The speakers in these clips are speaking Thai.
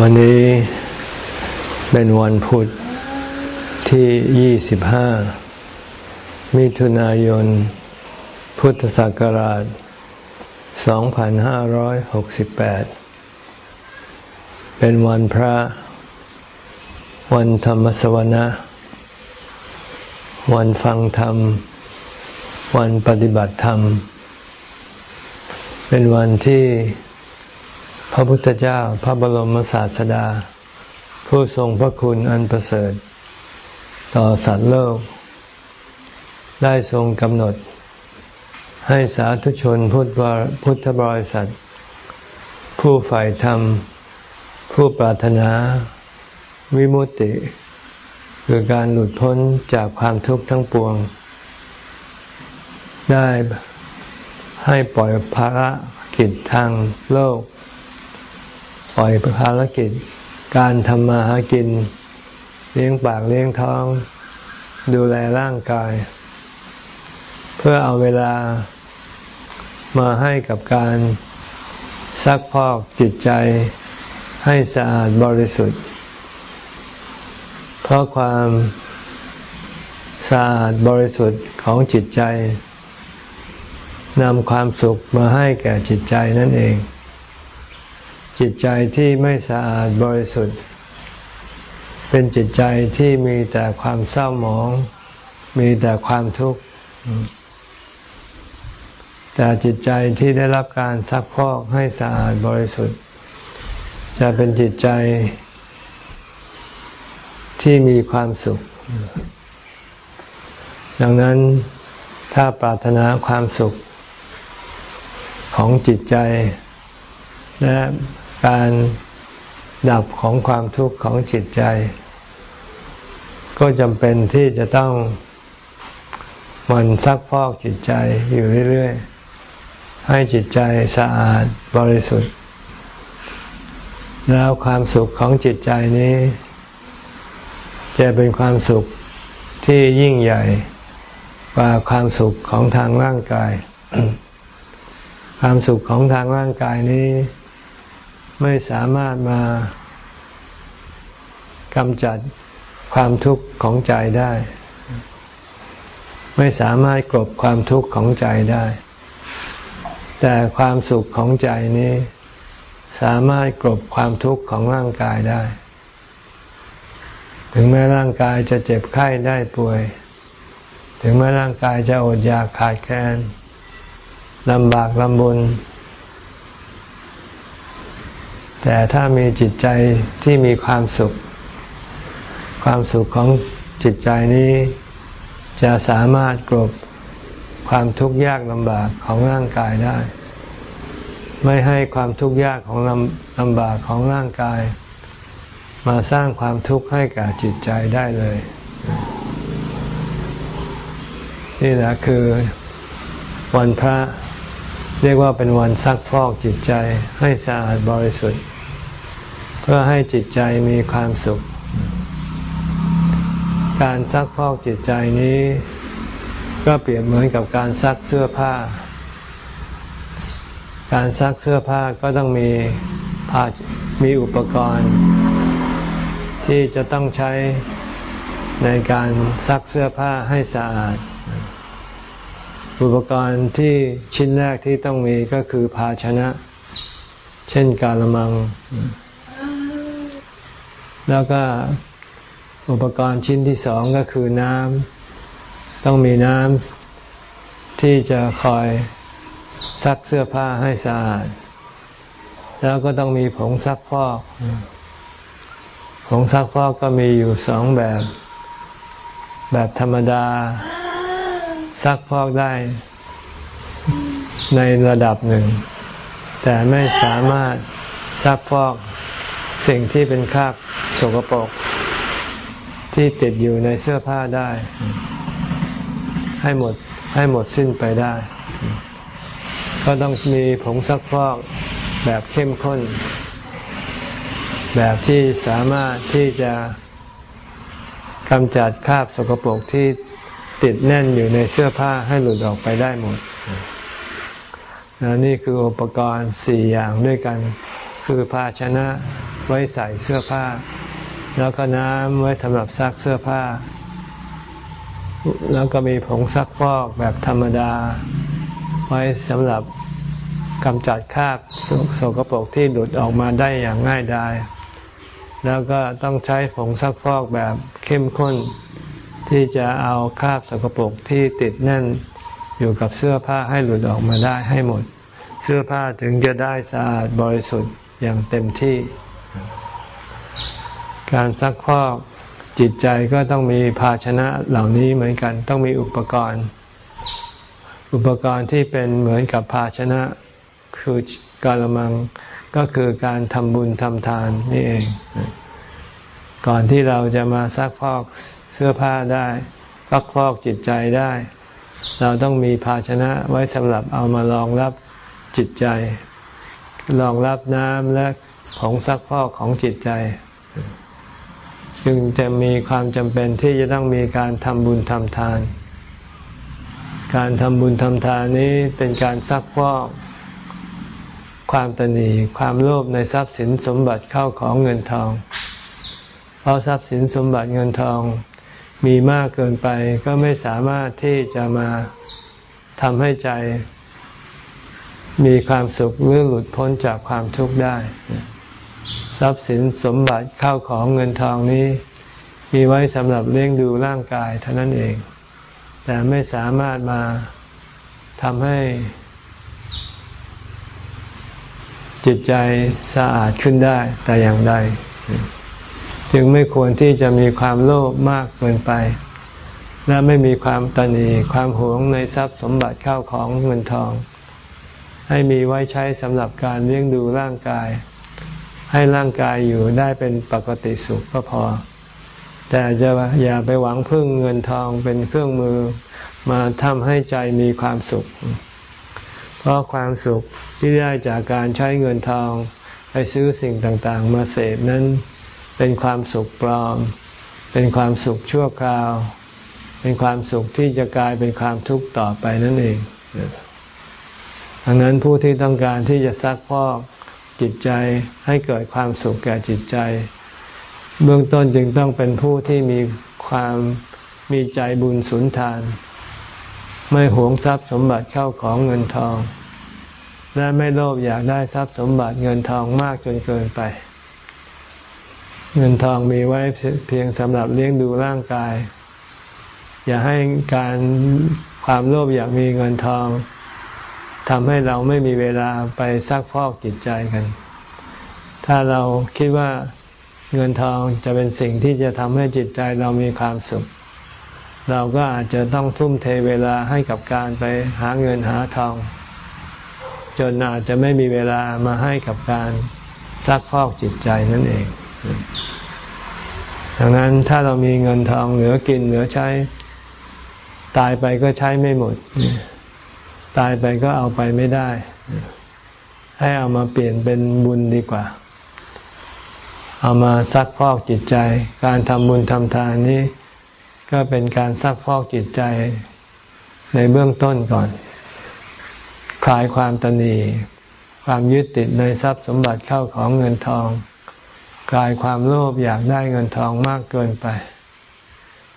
วันนี้เป็นวันพุธที่ 25 มิถุนายน พุทธศักราช 2568 เป็นวันพระ วันธรรมสวนะ วันฟังธรรม วันปฏิบัติธรรม เป็นวันที่ พระพุทธเจ้าพระบรมศาสดา ผู้ทรงพระคุณอันประเสริฐ ต่อสัตว์โลก ได้ทรงกำหนด ให้สาธุชนพุทธพุทธบริษัท ผู้ฝ่ายธรรม ผู้ปรารถนา วิมุตติ คือการหลุดพ้นจากความทุกข์ทั้งปวง ได้ให้ปล่อยภาระกิจทางโลก ปล่อยภารกิจ การทำมาหากิน เลี้ยงปากเลี้ยงท้อง ดูแลร่างกาย เพื่อเอาเวลามาให้กับการซักพอกจิตใจให้สะอาดบริสุทธิ์ เพราะความสะอาดบริสุทธิ์ของจิตใจนำความสุขมาให้แก่จิตใจนั่นเอง จิตใจที่ไม่สะอาดบริสุทธิ์ เป็นจิตใจที่มีแต่ความเศร้าหมอง มีแต่ความทุกข์แต่จิตใจที่ได้รับการซักพอกให้สะอาดบริสุทธิ์ จะเป็นจิตใจที่มีความสุข ดังนั้นถ้าปรารถนาความสุขของจิตใจ และ การดับของความทุกข์ของจิตใจ ก็จำเป็นที่จะต้องมันซักพอกจิตใจอยู่เรื่อยๆ ให้จิตใจสะอาดบริสุทธิ์ แล้วความสุขของจิตใจนี้ จะเป็นความสุขที่ยิ่งใหญ่กว่าความสุขของทางร่างกาย ความสุขของทางร่างกายนี้ ไม่สามารถมากำจัดความทุกข์ของใจได้ ไม่สามารถกลบความทุกข์ของใจได้ แต่ความสุขของใจนี้ สามารถกลบความทุกข์ของร่างกายได้ ถึงแม้ร่างกายจะเจ็บไข้ได้ป่วย ถึงแม้ร่างกายจะอดอยากขาดแคลนลำบากลำบน แต่ถ้ามีจิตใจที่มีความสุข ความสุขของจิตใจนี้ จะสามารถกลบความทุกข์ยากลำบากของร่างกายได้ ไม่ให้ความทุกข์ยากของลำลำบากของร่างกาย มาสร้างความทุกข์ให้กับจิตใจได้เลย นี่แหละคือวันพระเรียกว่าเป็นวันซักพอกจิตใจให้สะอาดบริสุทธิ์ เพื่อให้จิตใจมีความสุข การซักพอกจิตใจนี้ ก็เปรียบเหมือนกับการซักเสื้อผ้า การซักเสื้อผ้าก็ต้องมีผ้ามีอุปกรณ์ ที่จะต้องใช้ในการซักเสื้อผ้าให้สะอาด อุปกรณ์ที่ชิ้นแรกที่ต้องมีก็คือภาชนะ เช่นกาละมัง แล้วก็อุปกรณ์ชิ้นที่สองก็คือน้ำต้องมีน้ำที่จะคอยซักเสื้อผ้าให้สะอาด แล้วก็ต้องมีผงซักฟอก ผงซักฟอกก็มีอยู่สองแบบ แบบธรรมดา ซักฟอกได้ในระดับหนึ่ง แต่ไม่สามารถซักฟอกสิ่งที่เป็นคราบ สกปรกที่ติดอยู่ในเสื้อผ้าได้ ให้หมดให้หมดสิ้นไปได้ ก็ต้องมีผงซักฟอกแบบเข้มข้น แบบที่สามารถที่จะกำจัดคราบสกปรกที่ติดแน่นอยู่ในเสื้อผ้าให้หลุดออกไปได้หมดนี่คืออุปกรณ์สี่อย่างด้วยกัน คือภาชนะไว้ใส่เสื้อผ้า แล้วก็น้ำไว้สำหรับซักเสื้อผ้า แล้วก็มีผงซักฟอกแบบธรรมดา ไว้สำหรับกำจัดคราบโสกปรกที่หลุดออกมาได้อย่างง่ายดาย แล้วก็ต้องใช้ผงซักฟอกแบบเข้มข้น ที่จะเอาคราบสกปรกที่ติดแน่นอยู่กับเสื้อผ้าให้หลุดออกมาได้ให้หมด เสื้อผ้าถึงจะได้สะอาดบริสุทธิ์ อย่างเต็มที่ การซักฟอกจิตใจก็ต้องมีภาชนะเหล่านี้เหมือนกัน ต้องมีอุปกรณ์ อุปกรณ์ที่เป็นเหมือนกับภาชนะคือกาลมังก็คือการทำบุญทำทานนี่เอง ก่อนที่เราจะมาซักฟอกเสื้อผ้าได้ซักฟอกจิตใจได้ เราต้องมีภาชนะไว้สำหรับเอามารองรับจิตใจ รองรับน้ำและของซักฟอกของจิตใจ จึงจะมีความจำเป็นที่จะต้องมีการทำบุญทำทาน การทำบุญทำทานนี้เป็นการซักฟอกความตนีความโลภในทรัพย์สินสมบัติเข้าของเงินทอง เพราะทรัพย์สินสมบัติเงินทองมีมากเกินไปก็ไม่สามารถที่จะมาทำให้ใจ มีความสุขหรือหลุดพ้นจากความทุกข์ได้ ทรัพย์สินสมบัติเข้าของเงินทองนี้ มีไว้สำหรับเลี้ยงดูร่างกายเท่านั้นเอง แต่ไม่สามารถมาทำให้ จิตใจสะอาดขึ้นได้แต่อย่างใด จึงไม่ควรที่จะมีความโลภมากเกินไป และไม่มีความตนีความหวงในทรัพย์สมบัติเข้าของเงินทอง ให้มีไว้ใช้สำหรับการเลี้ยงดูร่างกาย ให้ร่างกายอยู่ได้เป็นปกติสุขก็พอ แต่จะอย่าไปหวังพึ่งเงินทองเป็นเครื่องมือมาทำให้ใจมีความสุข เพราะความสุขที่ได้จากการใช้เงินทองไปซื้อสิ่งต่างๆ มาเสพนั้นเป็นความสุขปลอม เป็นความสุขชั่วคราว เป็นความสุขที่จะกลายเป็นความทุกข์ต่อไปนั่นเอง ดังนั้นผู้ที่ต้องการที่จะซักพอกจิตใจให้เกิดความสุขแก่จิตใจ เบื้องต้นจึงต้องเป็นผู้ที่มีความมีใจบุญสุนทาน ไม่หวงทรัพย์สมบัติเข้าของเงินทอง และไม่โลภอยากได้ทรัพย์สมบัติเงินทองมากจนเกินไป เงินทองมีไว้เพียงสำหรับเลี้ยงดูร่างกาย อย่าให้การความโลภอยากมีเงินทอง ทำให้เราไม่มีเวลาไปซักพอกจิตใจกัน ถ้าเราคิดว่าเงินทองจะเป็นสิ่งที่จะทำให้จิตใจเรามีความสุข เราก็อาจจะต้องทุ่มเทเวลาให้กับการไปหาเงินหาทอง จนอาจจะไม่มีเวลามาให้กับการซักพอกจิตใจนั่นเอง ดังนั้นถ้าเรามีเงินทองเหลือกินเหลือใช้ ตายไปก็ใช้ไม่หมด ตายไปก็เอาไปไม่ได้ ให้เอามาเปลี่ยนเป็นบุญดีกว่า เอามาซักพอกจิตใจ การทำบุญทำทานนี้ ก็เป็นการซักฟอกจิตใจในเบื้องต้นก่อน คลายความตนีความยึดติดในทรัพย์สมบัติเข้าของเงินทองคลายความโลภอยากได้เงินทองมากเกินไป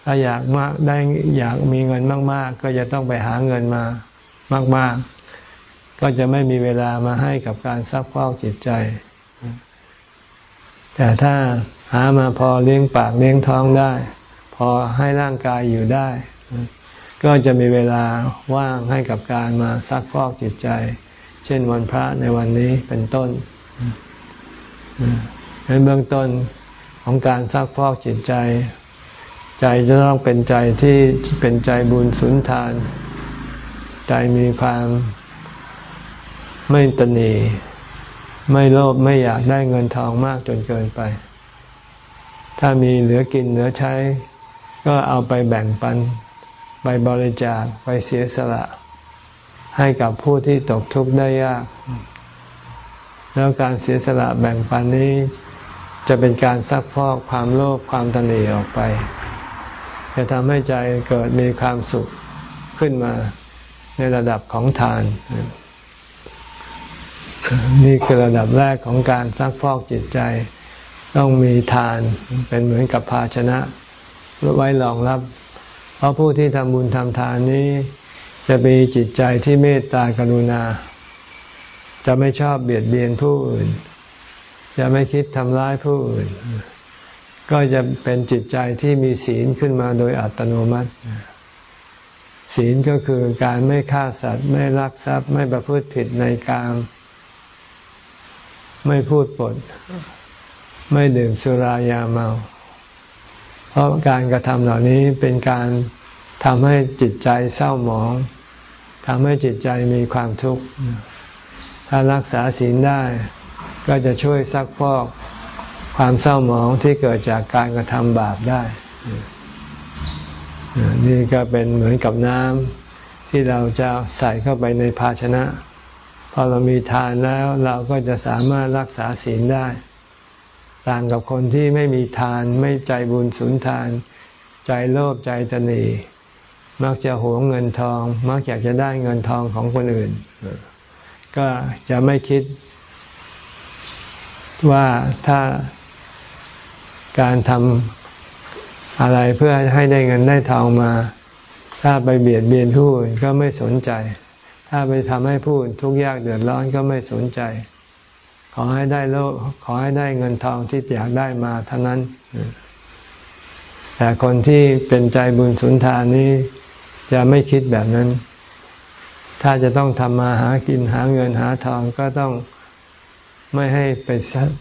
ถ้าอยากมากได้อยากมีเงินมาก ๆ ก็จะต้องไปหาเงินมา มาก ๆ ก็จะไม่มีเวลามาให้กับการซักฟอกจิตใจ แต่ถ้าหามาพอเลี้ยงปากเลี้ยงท้องได้ พอให้ร่างกายอยู่ได้ ก็จะมีเวลาว่างให้กับการมาซักฟอกจิตใจ เช่นวันพระในวันนี้เป็นต้นในเบื้องต้นของการซักฟอกจิตใจ ใจจะต้องเป็นใจที่เป็นใจบุญสุนทาน ใจมีความไม่ตนีไม่โลภไม่อยากได้เงินทองมากจนเกินไป ถ้ามีเหลือกินเหลือใช้ ก็เอาไปแบ่งปัน ไปบริจาคไปเสียสละ ให้กับผู้ที่ตกทุกข์ได้ยาก แล้วการเสียสละแบ่งปันนี้ จะเป็นการซักพอกความโลภความตนีออกไป จะทำให้ใจเกิดมีความสุขขึ้นมา ในระดับของทาน นี่คือระดับแรกของการซักพอกจิตใจ ต้องมีทานเป็นเหมือนกับภาชนะไว้รองรับ เพราะผู้ที่ทำบุญทำทานนี้ จะมีจิตใจที่เมตตากรุณา จะไม่ชอบเบียดเบียนผู้อื่น จะไม่คิดทำร้ายผู้อื่น ก็จะเป็นจิตใจที่มีศีลขึ้นมาโดยอัตโนมัติ ศีลก็คือการไม่ฆ่าสัตว์ ไม่ลักทรัพย์ ไม่ประพฤติผิดในการไม่พูดปด ไม่ดื่มสุรายาเมา เพราะการกระทำเหล่านี้เป็นการทำให้จิตใจเศร้าหมองทำให้จิตใจมีความทุกข์ ถ้ารักษาศีลได้ ก็จะช่วยซักพอกความเศร้าหมองที่เกิดจากการกระทำบาปได้ นี่ก็เป็นเหมือนกับน้ำที่เราจะใส่เข้าไปในภาชนะ พอเรามีทานแล้วเราก็จะสามารถรักษาศีลได้ ต่างกับคนที่ไม่มีทานไม่ใจบุญสุนทาน ใจโลภใจตนีมักจะหวงเงินทอง มักอยากจะได้เงินทองของคนอื่น ก็จะไม่คิด ว่าถ้าการทำ อะไรเพื่อให้ได้เงินได้ทองมา ถ้าไปเบียดเบียนผู้อื่นก็ไม่สนใจ ถ้าไปทำให้ผู้อื่นทุกข์ยากเดือดร้อนก็ไม่สนใจ ขอให้ได้โลกขอให้ได้เงินทองที่อยากได้มาเท่านั้น แต่คนที่เป็นใจบุญสุนทานนี้จะไม่คิดแบบนั้น ถ้าจะต้องทำมาหากินหาเงินหาทองก็ต้องไม่ให้ไป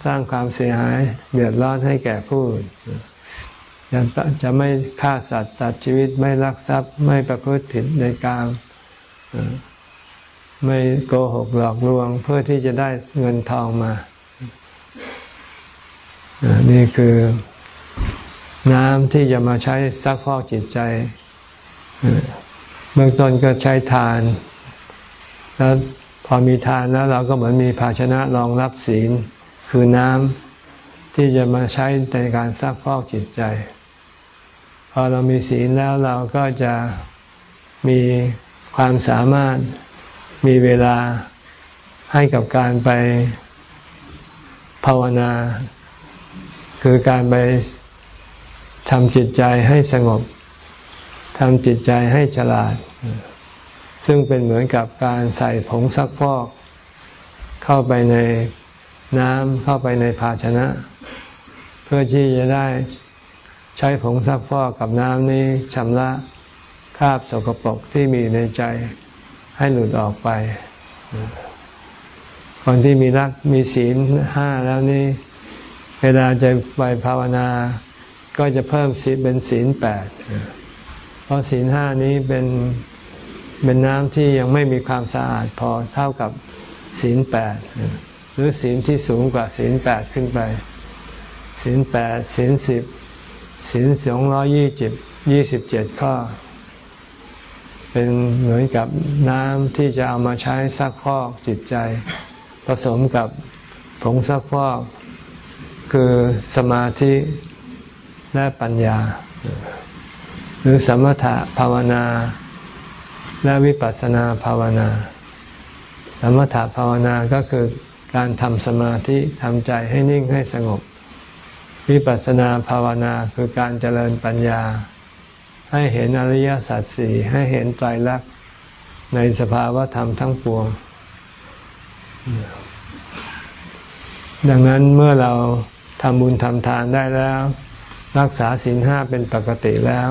สร้างความเสียหายเดือดร้อนให้แก่ผู้อื่น จะไม่ฆ่าสัตว์ตัดชีวิตไม่ลักทรัพย์ ไม่ประพฤติผิดในการไม่โกหกหลอกลวง เพื่อที่จะได้เงินทองมานี่คือน้ำที่จะมาใช้ซักพอกจิตใจเบื้องต้นก็ใช้ทาน แล้วพอมีทานแล้วเราก็เหมือนมีภาชนะรองรับศีล คือน้ำที่จะมาใช้ในการซักพอกจิตใจ อเรามีศีลแล้วเราก็จะมีความสามารถมีเวลาให้กับการไปภาวนา คือการไปทำจิตใจให้สงบทำจิตใจให้ฉลาด ซึ่งเป็นเหมือนกับการใส่ผงซักฟอก เข้าไปในน้ำเข้าไปในภาชนะ เพื่อที่จะได้ ใช้ผงซักฟอกกับน้ำนี้ชำระคราบสกปรกที่มีในใจให้หลุดออกไป คนที่มีรักมีศีลห้าแล้วนี่เวลาจะไปภาวนา ก็จะเพิ่มศีลเป็นศีลแปด เพราะศีลห้านี้เป็นเป็นน้ำที่ยังไม่มีความสะอาดพอเท่ากับศีลแปดหรือศีลที่สูงกว่าศีลแปดขึ้นไปศีลแปดศีลสิบ ศีลสองร้อยี่สิบยี่สิบเจ็ดข้อ เป็นเหมือนกับน้ำที่จะเอามาใช้ซักพอกจิตใจ ผสมกับผงซักพอก คือสมาธิและปัญญา หรือสมถะภาวนา และวิปัสสนาภาวนา สมถะภาวนาก็คือการทำสมาธิทำใจให้นิ่งให้สงบ วิปัสสนาภาวนาคือการเจริญปัญญา ให้เห็นอริยสัจสี่ให้เห็นใจรักในสภาวะธรรมทั้งปวง ดังนั้นเมื่อเราทำบุญทำทานได้แล้ว รักษาศีลห้าเป็นปกติแล้ว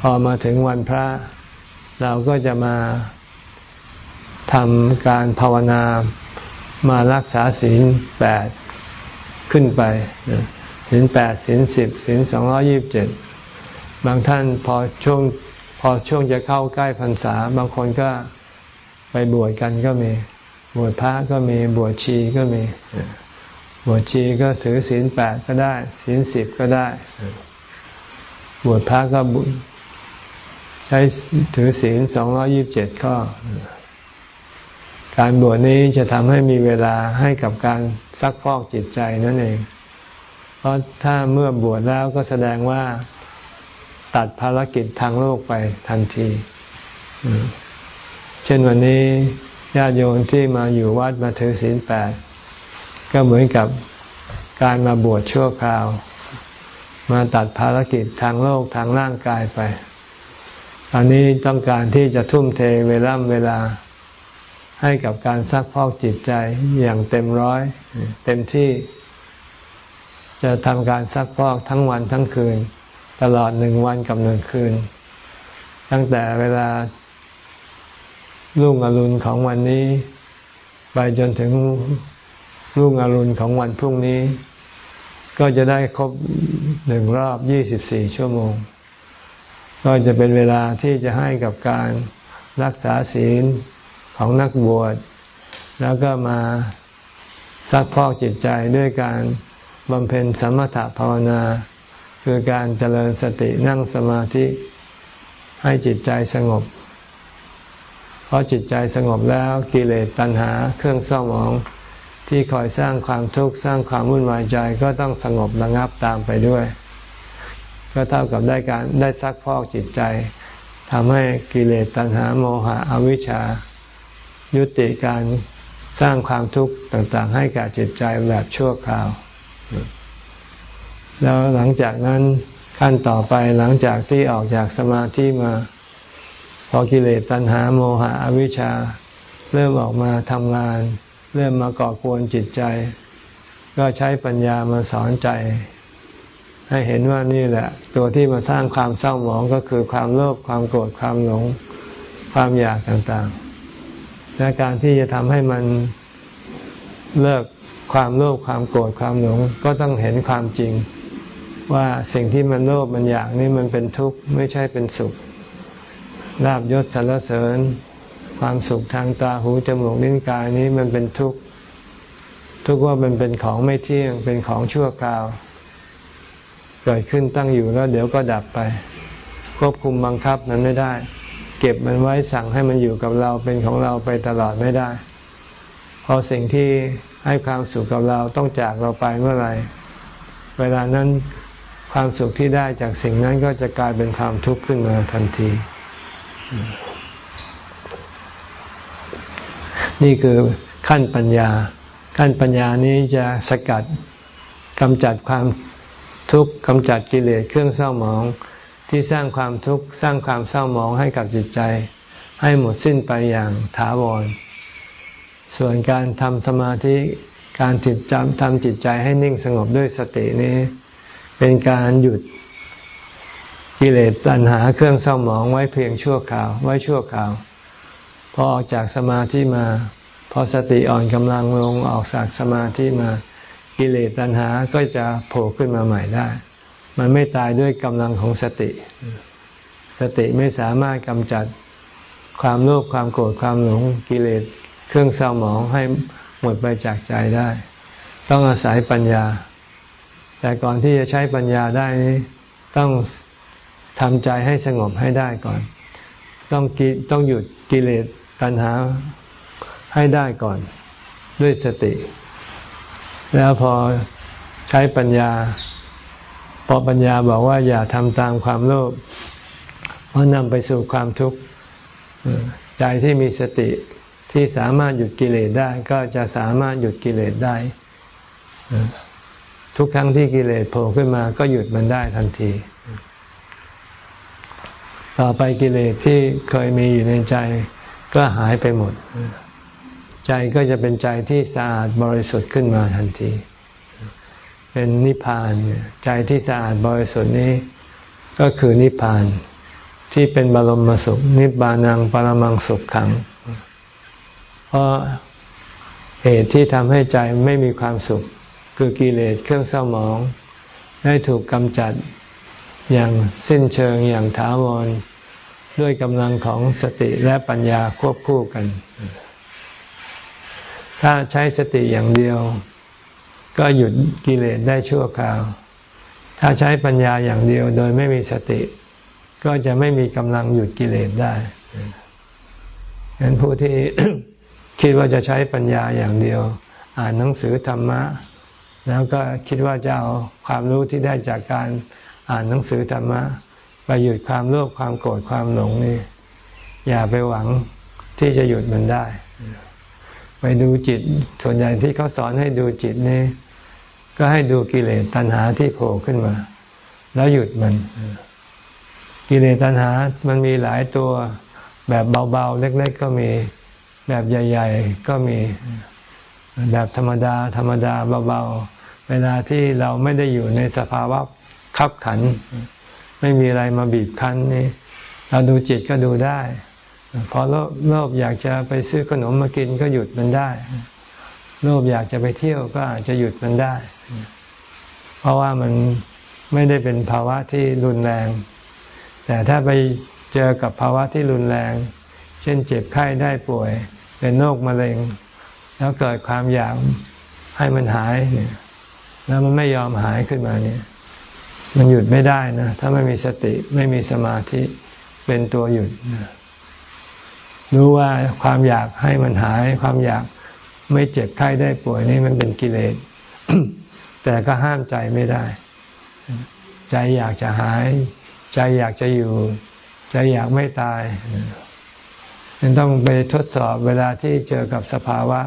พอมาถึงวันพระ เราก็จะมาทำการภาวนามารักษาศีลแปดขึ้นไป ศีลแปดศีลสิบศีลสองร้อยี่บเจ็ดบางท่านพอช่วงพอช่วงจะเข้าใกล้พรรษา บางคนก็ไปบวชกันก็มี บวชพระก็มีบวชชีก็มี บวชชีก็ถือศีลแปดก็ได้ศีลสิบก็ได้ บวชพระก็บุใช้ถือศีลสองร้อยิบเจ็ดข้อ การบวชนี้จะทำให้มีเวลาให้กับการซักพอกจิตใจนั่นเอง เพราะถ้าเมื่อบวชแล้วก็แสดงว่าตัดภารกิจทางโลกไปทันที เช่นวันนี้ญาติโยมที่มาอยู่วัดมาถือศีลแปดก็เหมือนกับการมาบวชชั่วคราว มาตัดภารกิจทางโลกทางร่างกายไป ตอนนี้ต้องการที่จะทุ่มเทเวลาเวลา ให้กับการซักพอกจิตใจอย่างเต็มร้อย เต็มที่ จะทำการซักพอกทั้งวันทั้งคืน ตลอดหนึ่งวันกับหนึ่งคืน ตั้งแต่เวลาลุ่งอรุณของวันนี้ ไปจนถึงรุ่งอรุณของวันพรุ่งนี้ ก็จะได้ครบหนึ่งรอบยี่สิบสี่ชั่วโมง ก็จะเป็นเวลาที่จะให้กับการรักษาศีลของนักบวช แล้วก็มาซักพอกจิตใจด้วยการ บำเพ็ญสมถะภาวนา คือการเจริญสตินั่งสมาธิให้จิตใจสงบ เพราะจิตใจสงบแล้วกิเลสตัณหาเครื่องเศร้าหมองที่คอยสร้างความทุกข์สร้างความวุ่นวายใจก็ต้องสงบระงับตามไปด้วย ก็เท่ากับได้การได้ซักพอกจิตใจทำให้กิเลสตัณหาโมหะอวิชชา ยุติการสร้างความทุกข์ต่างๆ ให้กับจิตใจแบบชั่วคราว แล้วหลังจากนั้นขั้นต่อไปหลังจากที่ออกจากสมาธิมา พอกิเลสตัณหาโมหะอวิชชา เริ่มออกมาทำงาน เริ่มมาก่อกวนจิตใจ ก็ใช้ปัญญามาสอนใจ ให้เห็นว่านี่แหละ ตัวที่มาสร้างความเศร้าหมองก็คือความโลภความโกรธความหลง ความอยากต่างๆ และการที่จะทำให้มันเลิก ความโลภความโกรธความหลงก็ต้องเห็นความจริง ว่าสิ่งที่มันโลภมันอยากนี่มันเป็นทุกข์ไม่ใช่เป็นสุขลาบยศสรรเสริญ ความสุขทางตาหูจมูกลิ้นกายนี้มันเป็นทุกข์ทุกว่ามันเป็นของไม่เที่ยงเป็นของชั่วคราวเกิดขึ้นตั้งอยู่แล้วเดี๋ยวก็ดับไป ควบคุมบังคับมันไม่ได้ เก็บมันไว้สั่งให้มันอยู่กับเราเป็นของเราไปตลอดไม่ได้ พอสิ่งที่ ให้ความสุขกับเราต้องจากเราไปเมื่อไหร่ เวลานั้นความสุขที่ได้จากสิ่งนั้นก็จะกลายเป็นความทุกข์ขึ้นมาทันที นี่คือขั้นปัญญา ขั้นปัญญานี้จะสกัดกำจัดความทุกข์กำจัดกิเลสเครื่องเศร้าหมองที่สร้างความทุกข์สร้างความเศร้าหมองให้กับจิตใจ ให้หมดสิ้นไปอย่างถาวร ส่วนการทำสมาธิการจิตจำทำจิตใจให้นิ่งสงบด้วยสตินี้ เป็นการหยุดกิเลสตัณหาเครื่องเศร้าหมองไว้เพียงชั่วคราว ไว้ชั่วคราว พอออกจากสมาธิมา พอสติอ่อนกำลังลงออกจากสมาธิมา กิเลสตัณหาก็จะโผล่ขึ้นมาใหม่ได้ มันไม่ตายด้วยกำลังของสติ สติไม่สามารถกำจัดความโลภความโกรธความหลงกิเลส เครื่องเศร้าหมองให้หมดไปจากใจได้ ต้องอาศัยปัญญา แต่ก่อนที่จะใช้ปัญญาได้นี้ต้องทำใจให้สงบให้ได้ก่อน ต้องกิต้องหยุดกิเลสตัณหาให้ได้ก่อนด้วยสติ แล้วพอใช้ปัญญา พอปัญญาบอกว่าอย่าทำตามความโลภเพราะนำไปสู่ความทุกข์ใจที่มีสติ ที่สามารถหยุดกิเลสได้ก็จะสามารถหยุดกิเลสได้ ทุกครั้งที่กิเลสโผล่ขึ้นมาก็หยุดมันได้ทันที ต่อไปกิเลสที่เคยมีอยู่ในใจก็หายไปหมด ใจก็จะเป็นใจที่สะอาดบริสุทธิ์ขึ้นมาทันที เป็นนิพพานใจที่สะอาดบริสุทธิ์นี้ ก็คือนิพพานที่เป็นบรมสุข นิบานังปรมังสุขขัง เพราะเหตุที่ทำให้ใจไม่มีความสุข คือกิเลสเครื่องเศร้าหมอง ได้ถูกกำจัดอย่างสิ้นเชิงอย่างถาวรด้วยกำลังของสติและปัญญาควบคู่กัน ถ้าใช้สติอย่างเดียว ก็หยุดกิเลสได้ชั่วคราว ถ้าใช้ปัญญาอย่างเดียวโดยไม่มีสติ ก็จะไม่มีกำลังหยุดกิเลสได้ฉะนั้นผู้ที่ คิดว่าจะใช้ปัญญาอย่างเดียว อ่านหนังสือธรรมะ แล้วก็คิดว่าจะเอาความรู้ที่ได้จากการอ่านหนังสือธรรมะไปหยุดความโลภความโกรธความหลงนี่ อย่าไปหวังที่จะหยุดมันได้ ไปดูจิตส่วนใหญ่ที่เขาสอนให้ดูจิตนี่ก็ให้ดูกิเลสตัณหาที่โผล่ขึ้นมา แล้วหยุดมัน กิเลสตัณหามันมีหลายตัวแบบเบาๆ เล็ก ๆ ก็มี แบบใหญ่ ๆ ก็มีแบบธรรมดา ธรรมดาเบาๆ เวลาที่เราไม่ได้อยู่ในสภาวะขับขัน ไม่มีอะไรมาบีบคั้นนี่เราดูจิตก็ดูได้ พอโลภอยากจะไปซื้อขนมมากินก็หยุดมันได้ โลภอยากจะไปเที่ยวก็อาจจะหยุดมันได้ เพราะว่ามันไม่ได้เป็นภาวะที่รุนแรง แต่ถ้าไปเจอกับภาวะที่รุนแรง เช่นเจ็บไข้ได้ป่วย เป็นโรคมะเร็ง แล้วเกิดความอยากให้มันหายเนี่ยแล้วมันไม่ยอมหายขึ้นมาเนี่ย มันหยุดไม่ได้นะ ถ้าไม่มีสติไม่มีสมาธิเป็นตัวหยุดรู้ว่าความอยากให้มันหาย ความอยากไม่เจ็บไข้ได้ป่วยนี่มันเป็นกิเลสแต่ก็ห้ามใจไม่ได้ ใจอยากจะหาย ใจอยากจะอยู่ ใจอยากไม่ตาย นันต้องไปทดสอบเวลาที่เจอกับสภาวะ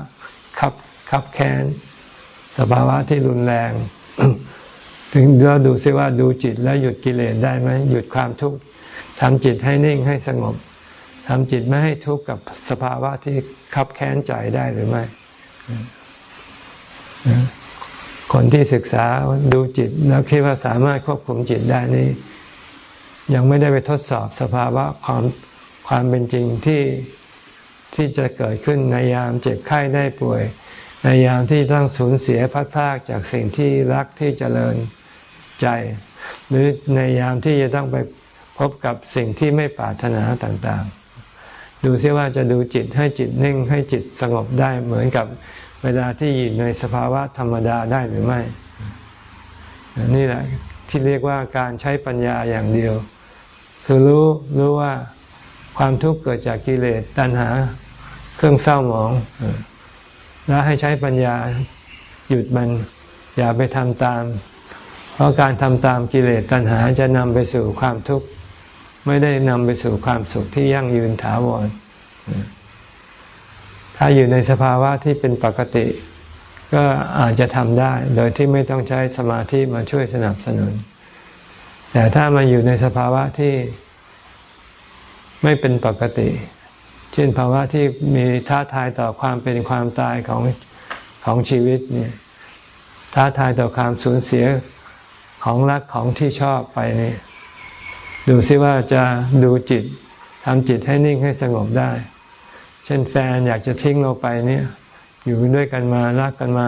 ขับขับแค้น สภาวะที่รุนแรง ถึงเราดูซิว่าดูจิตแล้วหยุดกิเลสได้ไหมหยุดความทุกข์ทำจิตให้นิ่งให้สงบทำจิตไม่ให้ทุกข์กับสภาวะที่ขับแค้นใจได้หรือไม่ คนที่ศึกษาดูจิตแล้วคิดว่าสามารถควบคุมจิตได้นี้ ยังไม่ได้ไปทดสอบสภาวะความ ความเป็นจริงที่ที่จะเกิดขึ้นในยามเจ็บไข้ได้ป่วย ในยามที่ต้องสูญเสียพัดพากจากสิ่งที่รักที่เจริญใจ หรือในยามที่จะต้องไปพบกับสิ่งที่ไม่ปรารถนาต่างๆ ดูซิว่าจะดูจิตให้จิตนิ่งให้จิตสงบได้เหมือนกับเวลาที่อยู่ในสภาวะธรรมดาได้หรือไม่ นี่แหละที่เรียกว่าการใช้ปัญญาอย่างเดียว คือรู้รู้ว่า ความทุกข์เกิดจากกิเลสตัณหา เครื่องเศร้าหมอง แล้วให้ใช้ปัญญาหยุดมัน อย่าไปทำตาม เพราะการทำตามกิเลสตัณหาจะนำไปสู่ความทุกข์ ไม่ได้นำไปสู่ความสุขที่ยั่งยืนถาวร ถ้าอยู่ในสภาวะที่เป็นปกติ ก็อาจจะทำได้ โดยที่ไม่ต้องใช้สมาธิมาช่วยสนับสนุน แต่ถ้ามาอยู่ในสภาวะที่ ไม่เป็นปกติ เช่นภาวะที่มีท้าทายต่อความเป็นความตายของของชีวิตเนี่ยท้าทายต่อความสูญเสียของรักของที่ชอบไปนี่ดูซิว่าจะดูจิตทำจิตให้นิ่งให้สงบได้ เช่นแฟนอยากจะทิ้งเราไปเนี่ย อยู่ด้วยกันมารักกันมา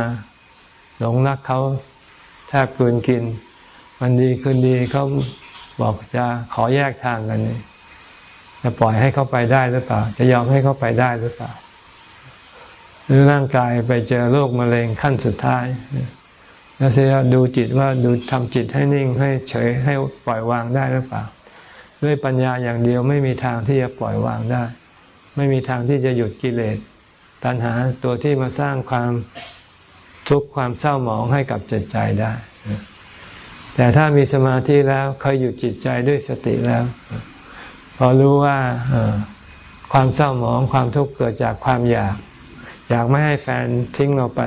หลงรักเขาแทบเกินกินวันดีคืนดีเขาบอกจะขอแยกทางกันนี่ จะปล่อยให้เขาไปได้หรือเปล่า จะยอมให้เขาไปได้หรือเปล่า หรือร่างกายไปเจอโรคมะเร็งขั้นสุดท้าย แล้วเสียดูจิตว่าดูทำจิตให้นิ่งให้เฉยให้ปล่อยวางได้หรือเปล่า ด้วยปัญญาอย่างเดียวไม่มีทางที่จะปล่อยวางได้ ไม่มีทางที่จะหยุดกิเลสตัณหาตัวที่มาสร้างความทุกข์ความเศร้าหมองให้กับจิตใจได้ แต่ถ้ามีสมาธิแล้วเคยหยุดจิตใจด้วยสติแล้ว พอรู้ว่าความเศร้าหมองความทุกข์เกิดจากความอยาก อยากไม่ให้แฟนทิ้งเราไป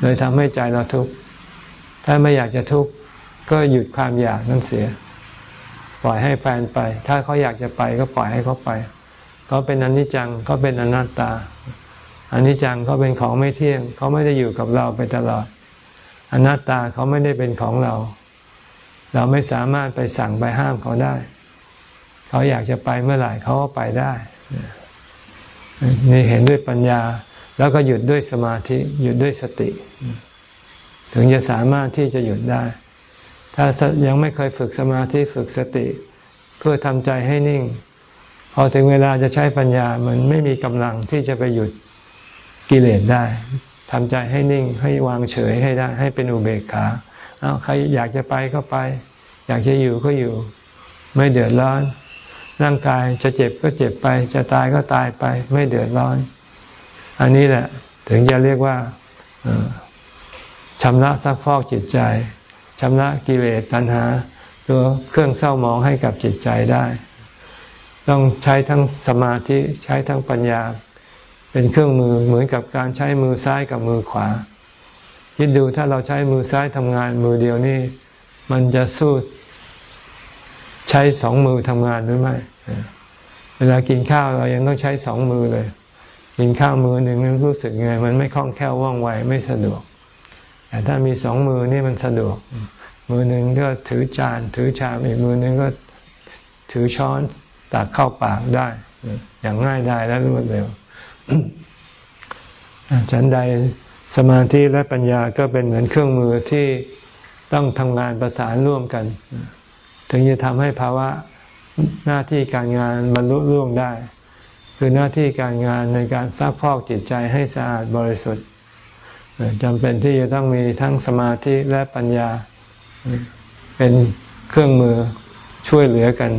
เลยทำให้ใจเราทุกข์ถ้าไม่อยากจะทุกข์ก็หยุดความอยากนั่นเสีย ปล่อยให้แฟนไป ถ้าเขาอยากจะไปก็ปล่อยให้เขาไปเขาเป็นอนิจจังเขาเป็นอนัตตาอนิจจังเขาเป็นของไม่เที่ยง เขาไม่ได้อยู่กับเราไปตลอด อนัตตาเขาไม่ได้เป็นของเรา เราไม่สามารถไปสั่งไปห้ามเขาได้ เขาอยากจะไปเมื่อไหร่เขาก็ไปได้นี่เห็นด้วยปัญญา แล้วก็หยุดด้วยสมาธิ หยุดด้วยสติ ถึงจะสามารถที่จะหยุดได้ ถ้ายังไม่เคยฝึกสมาธิฝึกสติ เพื่อทำใจให้นิ่ง พอถึงเวลาจะใช้ปัญญา มันไม่มีกำลังที่จะไปหยุดกิเลสได้ทำใจให้นิ่ง ให้วางเฉยให้ได้ ให้เป็นอุเบกขาเอาใครอยากจะไปก็ไป อยากจะอยู่ก็อยู่ ไม่เดือดร้อน ร่างกายจะเจ็บก็เจ็บไป จะตายก็ตายไป ไม่เดือดร้อน อันนี้แหละ ถึงจะเรียกว่าชำระซักฟอกจิตใจชำระกิเลสตัณหา ตัวเครื่องเศร้าหมองให้กับจิตใจได้ ต้องใช้ทั้งสมาธิใช้ทั้งปัญญา เป็นเครื่องมือเหมือนกับการใช้มือซ้ายกับมือขวาคิดดูถ้าเราใช้มือซ้ายทำงานมือเดียวนี่มันจะสู้ใช้สองมือทำงานหรือไม่ เวลากินข้าวเรายังต้องใช้สองมือเลย กินข้าวมือหนึ่งมันรู้สึกไง มันไม่คล่องแคล่วว่องไวไม่สะดวก แต่ถ้ามีสองมือนี่มันสะดวก มือหนึ่งก็ถือจาน ถือชามอีกมือหนึ่งก็ถือช้อนตักเข้าปากได้ อย่างง่ายได้และรวดเร็วฉันใดสมาธิและปัญญาก็เป็นเหมือนเครื่องมือที่ต้องทำงานประสานร่วมกัน ถึงจะทำให้ภาวะ หน้าที่การงานบรรลุร่วงได้ คือหน้าที่การงานในการซักพอกจิตใจให้สะอาดบริสุทธิ์จำเป็นที่จะต้องมีทั้งสมาธิและปัญญาเป็นเครื่องมือช่วยเหลือกัน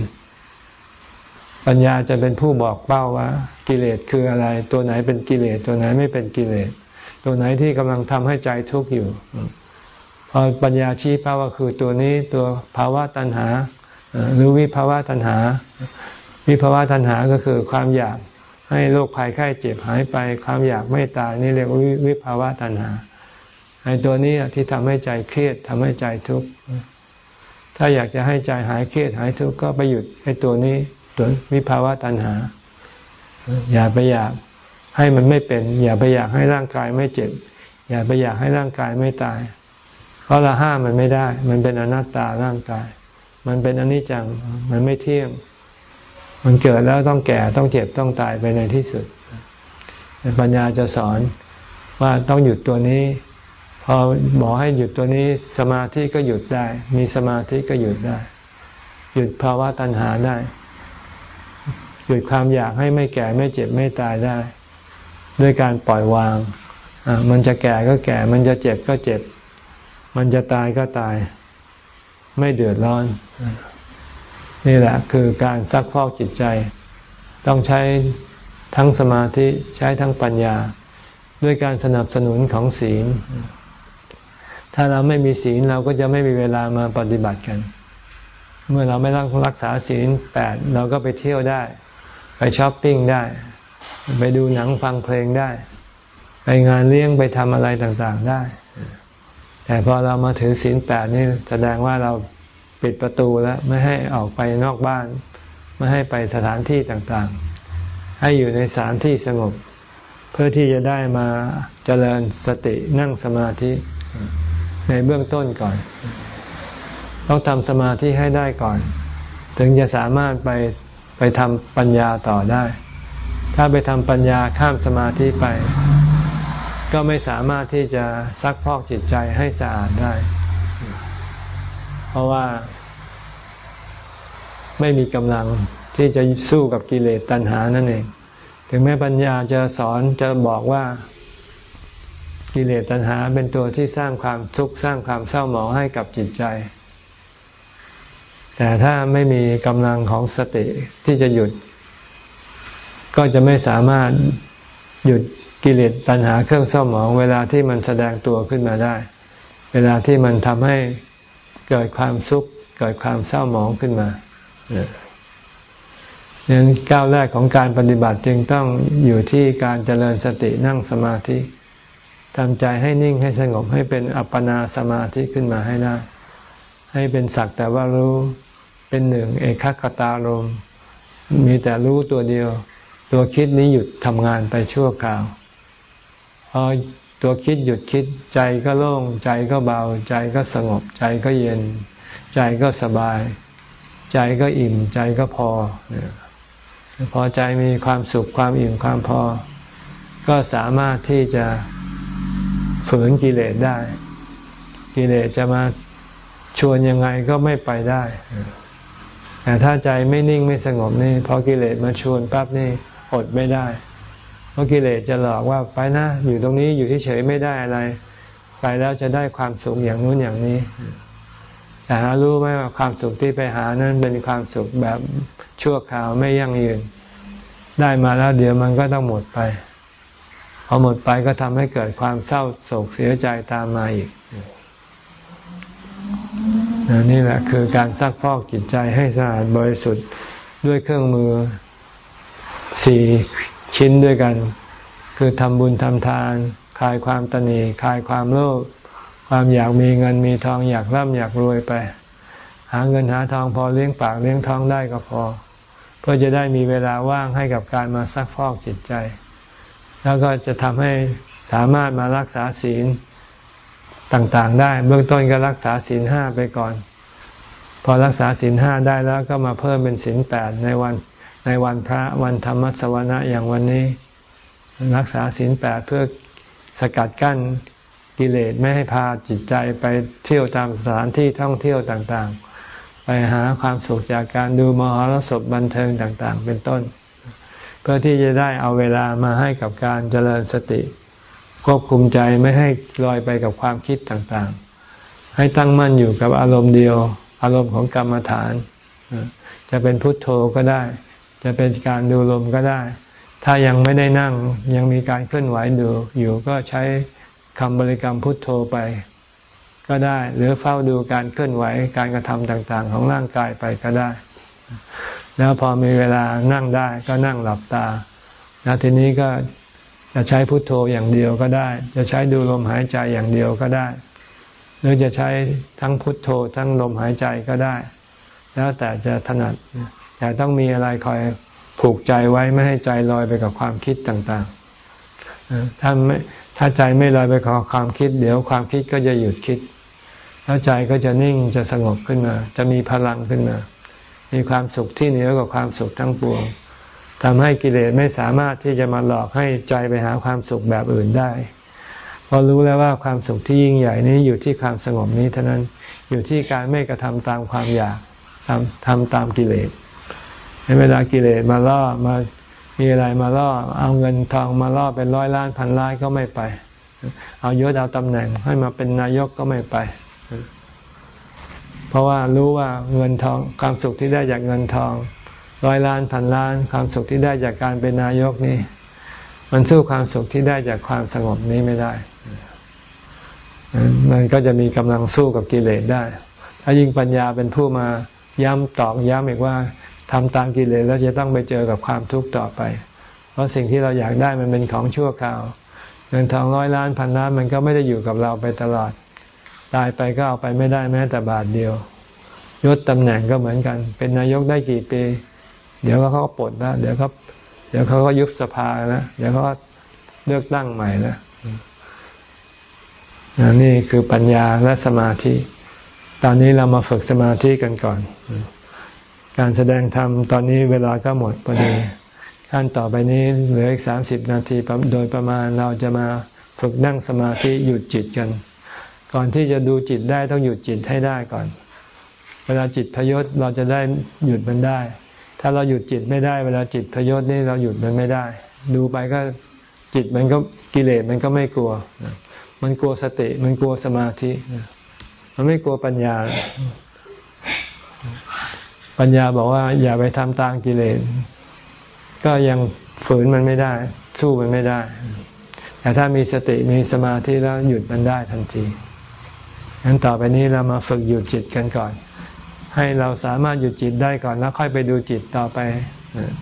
ปัญญาจะเป็นผู้บอกเป้าว่า กิเลสคืออะไร ตัวไหนเป็นกิเลสตัวไหนไม่เป็นกิเลส ตัวไหนที่กำลังทำให้ใจทุกข์อยู่พอปัญญาชี้เป้าว่าคือตัวนี้ตัวภาวะตัณหา รือวิภาวะตัณหา วิภาวะตัณหาก็คือความอยากให้โรคภัยไข้เจ็บหายไป ความอยากไม่ตายนี่เรียกว่าวิภาวะตัณหาไอ้ตัวนี้ที่ทำให้ใจเครียดทำให้ใจทุกข์ถ้าอยากจะให้ใจหายเครียดหายทุกข์ก็ไปหยุดไอ้ตัวนี้ตัววิภาวะตัณหา อย่าไปอยากให้มันไม่เป็น อย่าไปอยากให้ร่างกายไม่เจ็บ อย่าไปอยากให้ร่างกายไม่ตาย เพราะเราห้ามมันไม่ได้ มันเป็นอนัตตาร่างกาย มันเป็นอนิจจัง มันไม่เที่ยง มันเกิดแล้วต้องแก่ต้องเจ็บต้องตายไปในที่สุด ปัญญาจะสอนว่าต้องหยุดตัวนี้ พอบอกให้หยุดตัวนี้ สมาธิก็หยุดได้ มีสมาธิก็หยุดได้ หยุดภาวะตัณหาได้ หยุดความอยากให้ไม่แก่ไม่เจ็บไม่ตายได้ ด้วยการปล่อยวางมันจะแก่ก็แก่ มันจะเจ็บก็เจ็บ มันจะตายก็ตาย ไม่เดือดร้อน นี่แหละคือการซักพอกจิตใจ ต้องใช้ทั้งสมาธิใช้ทั้งปัญญา ด้วยการสนับสนุนของศีล ถ้าเราไม่มีศีลเราก็จะไม่มีเวลามาปฏิบัติกัน เมื่อเราไม่ต้องรักษาศีลแปดเราก็ไปเที่ยวได้ ไปช้อปปิ้งได้ ไปดูหนังฟังเพลงได้ ไปงานเลี้ยงไปทำอะไรต่างๆได้ แต่พอเรามาถือศีลแปดนี่แสดงว่าเราปิดประตูแล้วไม่ให้ออกไปนอกบ้าน ไม่ให้ไปสถานที่ต่างๆ ให้อยู่ในสถานที่สงบ เพื่อที่จะได้มาเจริญสตินั่งสมาธิในเบื้องต้นก่อน ต้องทำสมาธิให้ได้ก่อน ถึงจะสามารถไปไปทำปัญญาต่อได้ ถ้าไปทำปัญญาข้ามสมาธิไป ก็ไม่สามารถที่จะซักพอกจิตใจให้สะอาดได้ เพราะว่าไม่มีกำลังที่จะสู้กับกิเลสตัณหานั่นเอง ถึงแม้ปัญญาจะสอนจะบอกว่ากิเลสตัณหาเป็นตัวที่สร้างความทุกข์สร้างความเศร้าหมองให้กับจิตใจ แต่ถ้าไม่มีกำลังของสติที่จะหยุด ก็จะไม่สามารถหยุด กิเลสตัณหาเครื่องเศร้าหมอง เวลาที่มันแสดงตัวขึ้นมาได้ เวลาที่มันทำให้เกิดความสุข เกิดความเศร้าหมองขึ้นมาดังนั้นก้าวแรกของการปฏิบัติจึงต้องอยู่ที่การเจริญสตินั่งสมาธิทำใจให้นิ่งให้สงบให้เป็นอัปปนาสมาธิขึ้นมาให้ได้ให้เป็นสักแต่ว่ารู้เป็นหนึ่งเอกขตารมมีแต่รู้ตัวเดียว ตัวคิดนี้หยุดทำงานไปชั่วคราว พอตัวคิดหยุดคิดใจก็โล่ง ใจก็เบา ใจก็สงบ ใจก็เย็น ใจก็สบาย ใจก็อิ่ม ใจก็พอ พอใจมีความสุขความอิ่มความพอ ก็สามารถที่จะฝืนกิเลสได้ กิเลสจะมาชวนยังไงก็ไม่ไปได้ แต่ถ้าใจไม่นิ่งไม่สงบนี่พอกิเลสมาชวนปั๊บนี่อดไม่ได้ เพราะกิเลสจะหลอกว่าไปนะอยู่ตรงนี้อยู่เฉยไม่ได้อะไร ไปแล้วจะได้ความสุขอย่างนู้นอย่างนี้ แต่หารู้ไหมว่าความสุขที่ไปหานั้นเป็นความสุขแบบชั่วคราวไม่ยั่งยืน ได้มาแล้วเดี๋ยวมันก็ต้องหมดไปพอหมดไปก็ทำให้เกิดความเศร้าโศกเสียใจตามมาอีกนี่แหละคือการซักพอกจิตใจให้สะอาดบริสุทธิ์ด้วยเครื่องมือสี่ ชิ้นด้วยกัน คือทำบุญทำทานคลายความตนีคลายความโลภความอยากมีเงินมีทองอยากร่ำอยากรวยไป หาเงินหาทองพอเลี้ยงปากเลี้ยงท้องได้ก็พอ เพื่อจะได้มีเวลาว่างให้กับการมาซักฟอกจิตใจ แล้วก็จะทำให้สามารถมารักษาศีลต่างๆ ได้ เบื้องต้นก็รักษาศีลห้าไปก่อน พอรักษาศีลห้าได้แล้วก็มาเพิ่มเป็นศีลแปดในวัน ในวันพระวันธรรมสวนะอย่างวันนี้ รักษาศีลแปดเพื่อสกัดกั้นกิเลสไม่ให้พาจิตใจไปเที่ยวตามสถานที่ท่องเที่ยวต่างๆ ไปหาความสุขจากการดูมหรสพบันเทิงต่างๆ เป็นต้น เพื่อที่จะได้เอาเวลามาให้กับการเจริญสติ ควบคุมใจไม่ให้ลอยไปกับความคิดต่างๆ ให้ตั้งมั่นอยู่กับอารมณ์เดียว อารมณ์ของกรรมฐาน จะเป็นพุทโธก็ได้ จะเป็นการดูลมก็ได้ ถ้ายังไม่ได้นั่งยังมีการเคลื่อนไหวดูอยู่ก็ใช้คำบริกรรมพุทโธไป ก็ได้ หรือเฝ้าดูการเคลื่อนไหวการกระทำต่างๆ ของร่างกายไปก็ได้ แล้วพอมีเวลานั่งได้ก็นั่งหลับตา แล้วทีนี้ก็จะใช้พุทโธอย่างเดียวก็ได้ จะใช้ดูลมหายใจอย่างเดียวก็ได้ หรือจะใช้ทั้งพุทโธทั้งลมหายใจก็ได้ แล้วแต่จะถนัด แต่ต้องมีอะไรคอยผูกใจไว้ไม่ให้ใจลอยไปกับความคิดต่างๆ ถ้าไม่ถ้าใจไม่ลอยไปกับความคิด เดี๋ยวความคิดก็จะหยุดคิด แล้วใจก็จะนิ่งจะสงบขึ้นมา จะมีพลังขึ้นมา มีความสุขที่เหนือกว่าความสุขทั้งปวงทำให้กิเลสไม่สามารถที่จะมาหลอกให้ใจไปหาความสุขแบบอื่นได้เพราะรู้แล้วว่าความสุขที่ยิ่งใหญ่นี้อยู่ที่ความสงบนี้เท่านั้นอยู่ที่การไม่กระทำตามความอยากทำทำตามกิเลส เวลากิเลสมาล่อมามีอะไรมาล่อ เอาเงินทองมาล่อเป็นร้อยล้านพันล้านก็ไม่ไป เอายศเอาตำแหน่งให้มาเป็นนายกก็ไม่ไป เพราะว่ารู้ว่าเงินทองความสุขที่ได้จากเงินทองร้อยล้านพันล้าน ความสุขที่ได้จากการเป็นนายกนี่มันสู้ความสุขที่ได้จากความสงบนี้ไม่ได้ มันก็จะมีกำลังสู้กับกิเลสได้ ถ้ายิ่งปัญญาเป็นผู้มาย้ำตอกย้ำอีกว่า ทำตามกิเลสแล้วจะต้องไปเจอกับความทุกข์ต่อไป เพราะสิ่งที่เราอยากได้มันเป็นของชั่วคราว เงินทองร้อยล้านพันล้านมันก็ไม่ได้อยู่กับเราไปตลอด ตายไปก็เอาไปไม่ได้แม้แต่บาทเดียวยศตำแหน่งก็เหมือนกัน เป็นนายกได้กี่ปี เดี๋ยวเขาก็ปลดนะเดี๋ยวเขาเดี๋ยวเขาก็ยุบสภาแล้วเดี๋ยวเขาเลือกตั้งใหม่แล้วนี่คือปัญญาและสมาธิ ตอนนี้เรามาฝึกสมาธิกันก่อน การแสดงธรรมตอนนี้เวลาก็หมดพอดีขั้นต่อไปนี้เหลืออีกสามสิบนาทีโดยประมาณเราจะมาฝึกนั่งสมาธิหยุดจิตกัน ก่อนที่จะดูจิตได้ต้องหยุดจิตให้ได้ก่อน เวลาจิตพยศเราจะได้หยุดมันได้ ถ้าเราหยุดจิตไม่ได้ เวลาจิตพยศนี่เราหยุดมันไม่ได้ ดูไปก็จิตมันก็กิเลสมันก็ไม่กลัว มันกลัวสติ มันกลัวสมาธิ มันไม่กลัวปัญญา ปัญญาบอกว่าอย่าไปทำตามกิเลส ก็ยังฝืนมันไม่ได้ สู้มันไม่ได้ แต่ถ้ามีสติมีสมาธิแล้วหยุดมันได้ทันทีงั้นต่อไปนี้เรามาฝึกหยุดจิตกันก่อน ให้เราสามารถหยุดจิตได้ก่อนแล้วค่อยไปดูจิตต่อไป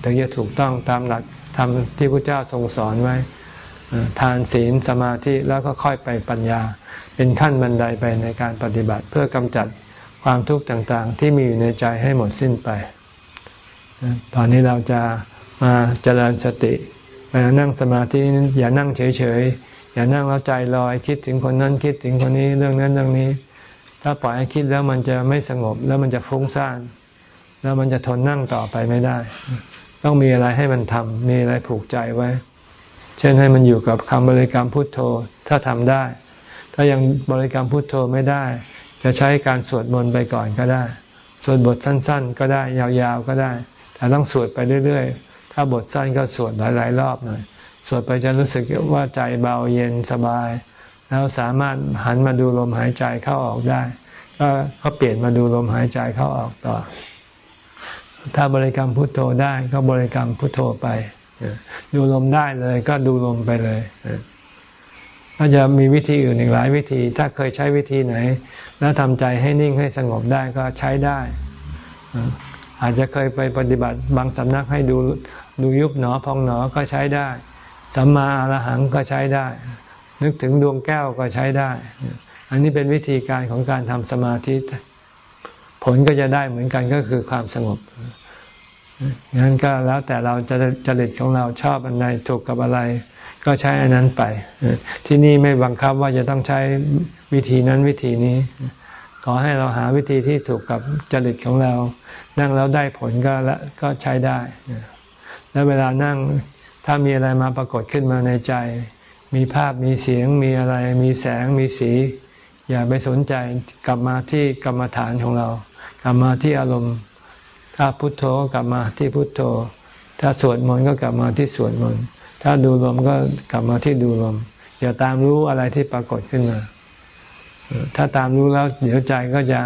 ถึงจะถูกต้องตามหลักทำที่พระเจ้าทรงสอนไว้ทานศีลสมาธิแล้วก็ค่อยไปปัญญา เป็นขั้นบันไดไปในการปฏิบัติเพื่อกำจัด ความทุกข์ต่างๆ ที่มีอยู่ในใจให้หมดสิ้นไป ตอนนี้เราจะมาเจริญสติเวลานั่งสมาธิอย่านั่งเฉยๆ อย่านั่งแล้วใจลอยคิดถึงคนนั้นคิดถึงคนนี้เรื่องนั้นเรื่องนี้ ถ้าปล่อยให้คิดแล้วมันจะไม่สงบแล้วมันจะฟุ้งซ่านแล้วมันจะทนนั่งต่อไปไม่ได้ ต้องมีอะไรให้มันทำมีอะไรผูกใจไว้ เช่นให้มันอยู่กับคำบริกรรมพุทโธถ้าทำได้ ถ้ายังบริกรรมพุทโธไม่ได้ จะใช้การสวดมนต์ไปก่อนก็ได้ สวดบทสั้น ๆ ก็ได้ยาวๆก็ได้ แต่ต้องสวดไปเรื่อยๆ ถ้าบทสั้นก็สวดหลายๆรอบหน่อย สวดไปจะรู้สึกว่าใจเบาเย็นสบาย แล้วสามารถหันมาดูลมหายใจเข้าออกได้ ก็ก็เปลี่ยนมาดูลมหายใจเข้าออกต่อ ถ้าบริกรรมพุทโธได้ก็บริกรรมพุทโธไป ดูลมได้เลยก็ดูลมไปเลย ถ้าจะมีวิธีอื่นอีกหลายวิธี ถ้าเคยใช้วิธีไหน แล้วทำใจให้นิ่งให้สงบได้ก็ใช้ได้ อาจจะเคยไปปฏิบัติบางสำนักให้ดูดูยุบหนอพองหนอก็ใช้ได้สัมมาอรหังก็ใช้ได้ นึกถึงดวงแก้วก็ใช้ได้ อันนี้เป็นวิธีการของการทำสมาธิผลก็จะได้เหมือนกันก็คือความสงบงั้นก็แล้วแต่เราจะจริตของเราชอบอันไหนถูกกับอะไร ก็ใช้อันนั้นไป ที่นี่ไม่บังคับว่าจะต้องใช้วิธีนั้นวิธีนี้ ขอให้เราหาวิธีที่ถูกกับจริตของเรา นั่งแล้วได้ผลก็ละก็ใช้ได้ แล้วเวลานั่งถ้ามีอะไรมาปรากฏขึ้นมาในใจ มีภาพมีเสียงมีอะไร มีแสงมีสี อย่าไปสนใจกลับมาที่กรรมฐานของเรา กลับมาที่อารมณ์ถ้าพุทโธกลับมาที่พุทโธ ถ้าสวดมนต์ก็กลับมาที่สวดมนต์ ถ้าดูลมก็กลับมาที่ดูลมอย่าตามรู้อะไรที่ปรากฏขึ้นมา ถ้าตามรู้แล้ว เดี๋ยวใจก็จะ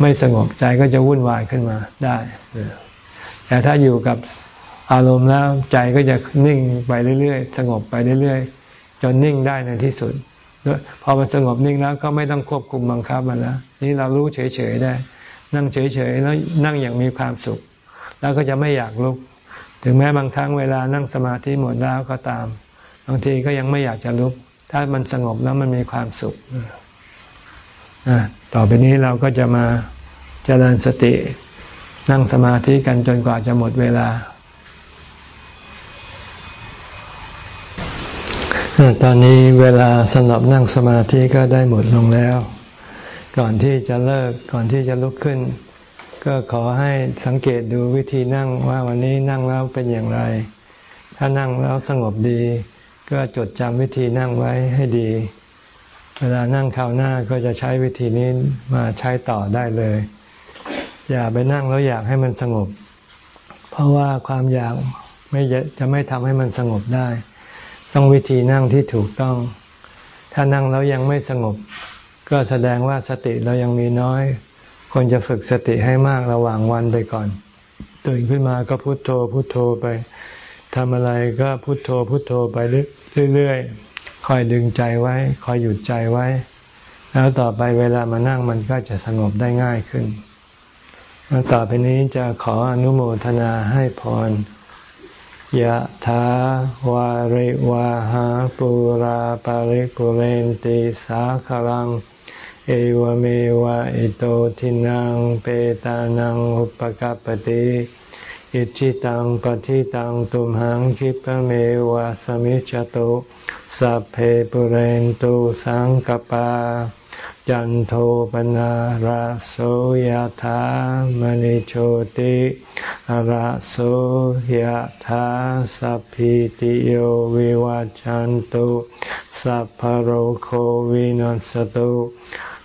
ไม่สงบใจก็จะวุ่นวายขึ้นมาได้ แต่ถ้าอยู่กับอารมณ์แล้วใจก็จะนิ่งไปเรื่อยๆ สงบไปเรื่อยๆ จนนิ่งได้ในที่สุด พอมันสงบนิ่งแล้วก็ไม่ต้องควบคุมบังคับมันแล้ว นี่เรารู้เฉยๆได้ นั่งเฉยๆแล้วนั่งอย่างมีความสุข แล้วก็จะไม่อยากลุก ถึงแม้บางครั้งเวลานั่งสมาธิหมดแล้วก็ตาม บางทีก็ยังไม่อยากจะลุก ถ้ามันสงบแล้วมันมีความสุขต่อไปนี้เราก็จะมาเจริญสติ นั่งสมาธิกันจนกว่าจะหมดเวลา ตอนนี้เวลาสำหรับนั่งสมาธิก็ได้หมดลงแล้ว ก่อนที่จะเลิกก่อนที่จะลุกขึ้น ก็ขอให้สังเกตดูวิธีนั่งว่าวันนี้นั่งแล้วเป็นอย่างไร ถ้านั่งแล้วสงบดี ก็จดจำวิธีนั่งไว้ให้ดี เวลานั่งคราวหน้าก็จะใช้วิธีนี้มาใช้ต่อได้เลย อย่าไปนั่งแล้วอยากให้มันสงบ เพราะว่าความอยากไม่จะไม่ทำให้มันสงบได้ ต้องวิธีนั่งที่ถูกต้อง ถ้านั่งแล้วยังไม่สงบ ก็แสดงว่าสติเรายังมีน้อย ควรจะฝึกสติให้มากระหว่างวันไปก่อนตื่นขึ้นมาก็พุโทโธพุโทโธไปทำอะไรก็พุโทโธพุโทโธไปเรื่อยๆคอยดึงใจไว้ คอยหยุดใจไว้ แล้วต่อไปเวลามานั่งมันก็จะสงบได้ง่ายขึ้นแล้วต่อไปนี้จะขออนุโมทนาให้พรยะถาวาริวาหาปุราปาริปุเรนติสาคลัง เอวเมวะอิโตทินังเปตานังอุปกัปติอิชิตังปฏิตังตุมหังคิปเมวะสมิจจตุสัพเพปุเรนตุสังกปา จันโทปนะระโสยธามณิโชติระโสยธาสัพพิติโยวิวัจจันตุสัพพโรโควินัสตุ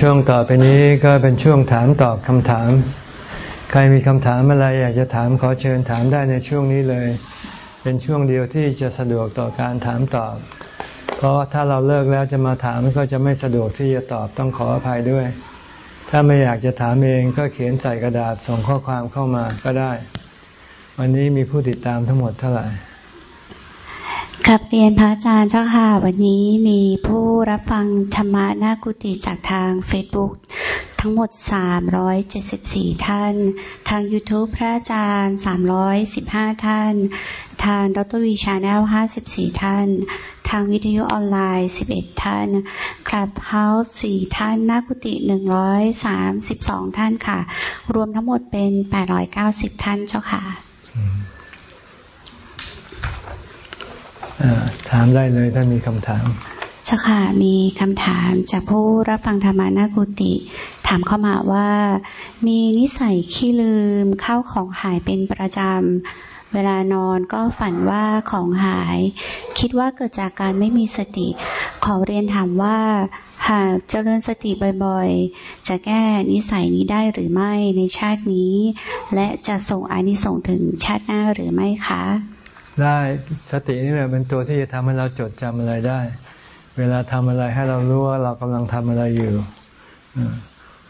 ช่วงต่อไปนี้ก็เป็นช่วงถามตอบคำถาม ใครมีคำถามอะไรอยากจะถามขอเชิญถามได้ในช่วงนี้เลย เป็นช่วงเดียวที่จะสะดวกต่อการถามตอบ เพราะถ้าเราเลิกแล้วจะมาถามก็จะไม่สะดวกที่จะตอบต้องขออภัยด้วย ถ้าไม่อยากจะถามเองก็เขียนใส่กระดาษส่งข้อความเข้ามาก็ได้ วันนี้มีผู้ติดตามทั้งหมดเท่าไหร่ ครับเรียนพระอาจารย์เจ้าค่ะ วันนี้มีผู้รับฟังธรรมะนากุติจากทาง Facebook ทั้งหมด 374 ท่าน ทาง YouTube พระอาจารย์ 315 ท่าน ทางดรวีชาแนล54 ท่าน ทางวิทยุออนไลน์ 11 ท่านคลับเฮาส์4ท่านนากุติ 132 ท่านค่ะ รวมทั้งหมดเป็น 890 ท่านเจ้าค่ะ ถามได้เลยถ้ามีคำถามเจ้าค่ะมีคำถามจากผู้รับฟังธรรมานากุติ ถามเข้ามาว่า มีนิสัยขี้ลืมเข้าของหายเป็นประจำ เวลานอนก็ฝันว่าของหาย คิดว่าเกิดจากการไม่มีสติ ขอเรียนถามว่าหากเจริญสติบ่อยๆ จะแก้นิสัยนี้ได้หรือไม่ในชาตินี้ และจะส่งอานิสงส์ถึงชาติหน้าหรือไม่คะ ได้สตินี่แหละเป็นตัวที่จะทำให้เราจดจำอะไรได้ เวลาทำอะไรให้เรารู้ว่าเรากำลังทำอะไรอยู่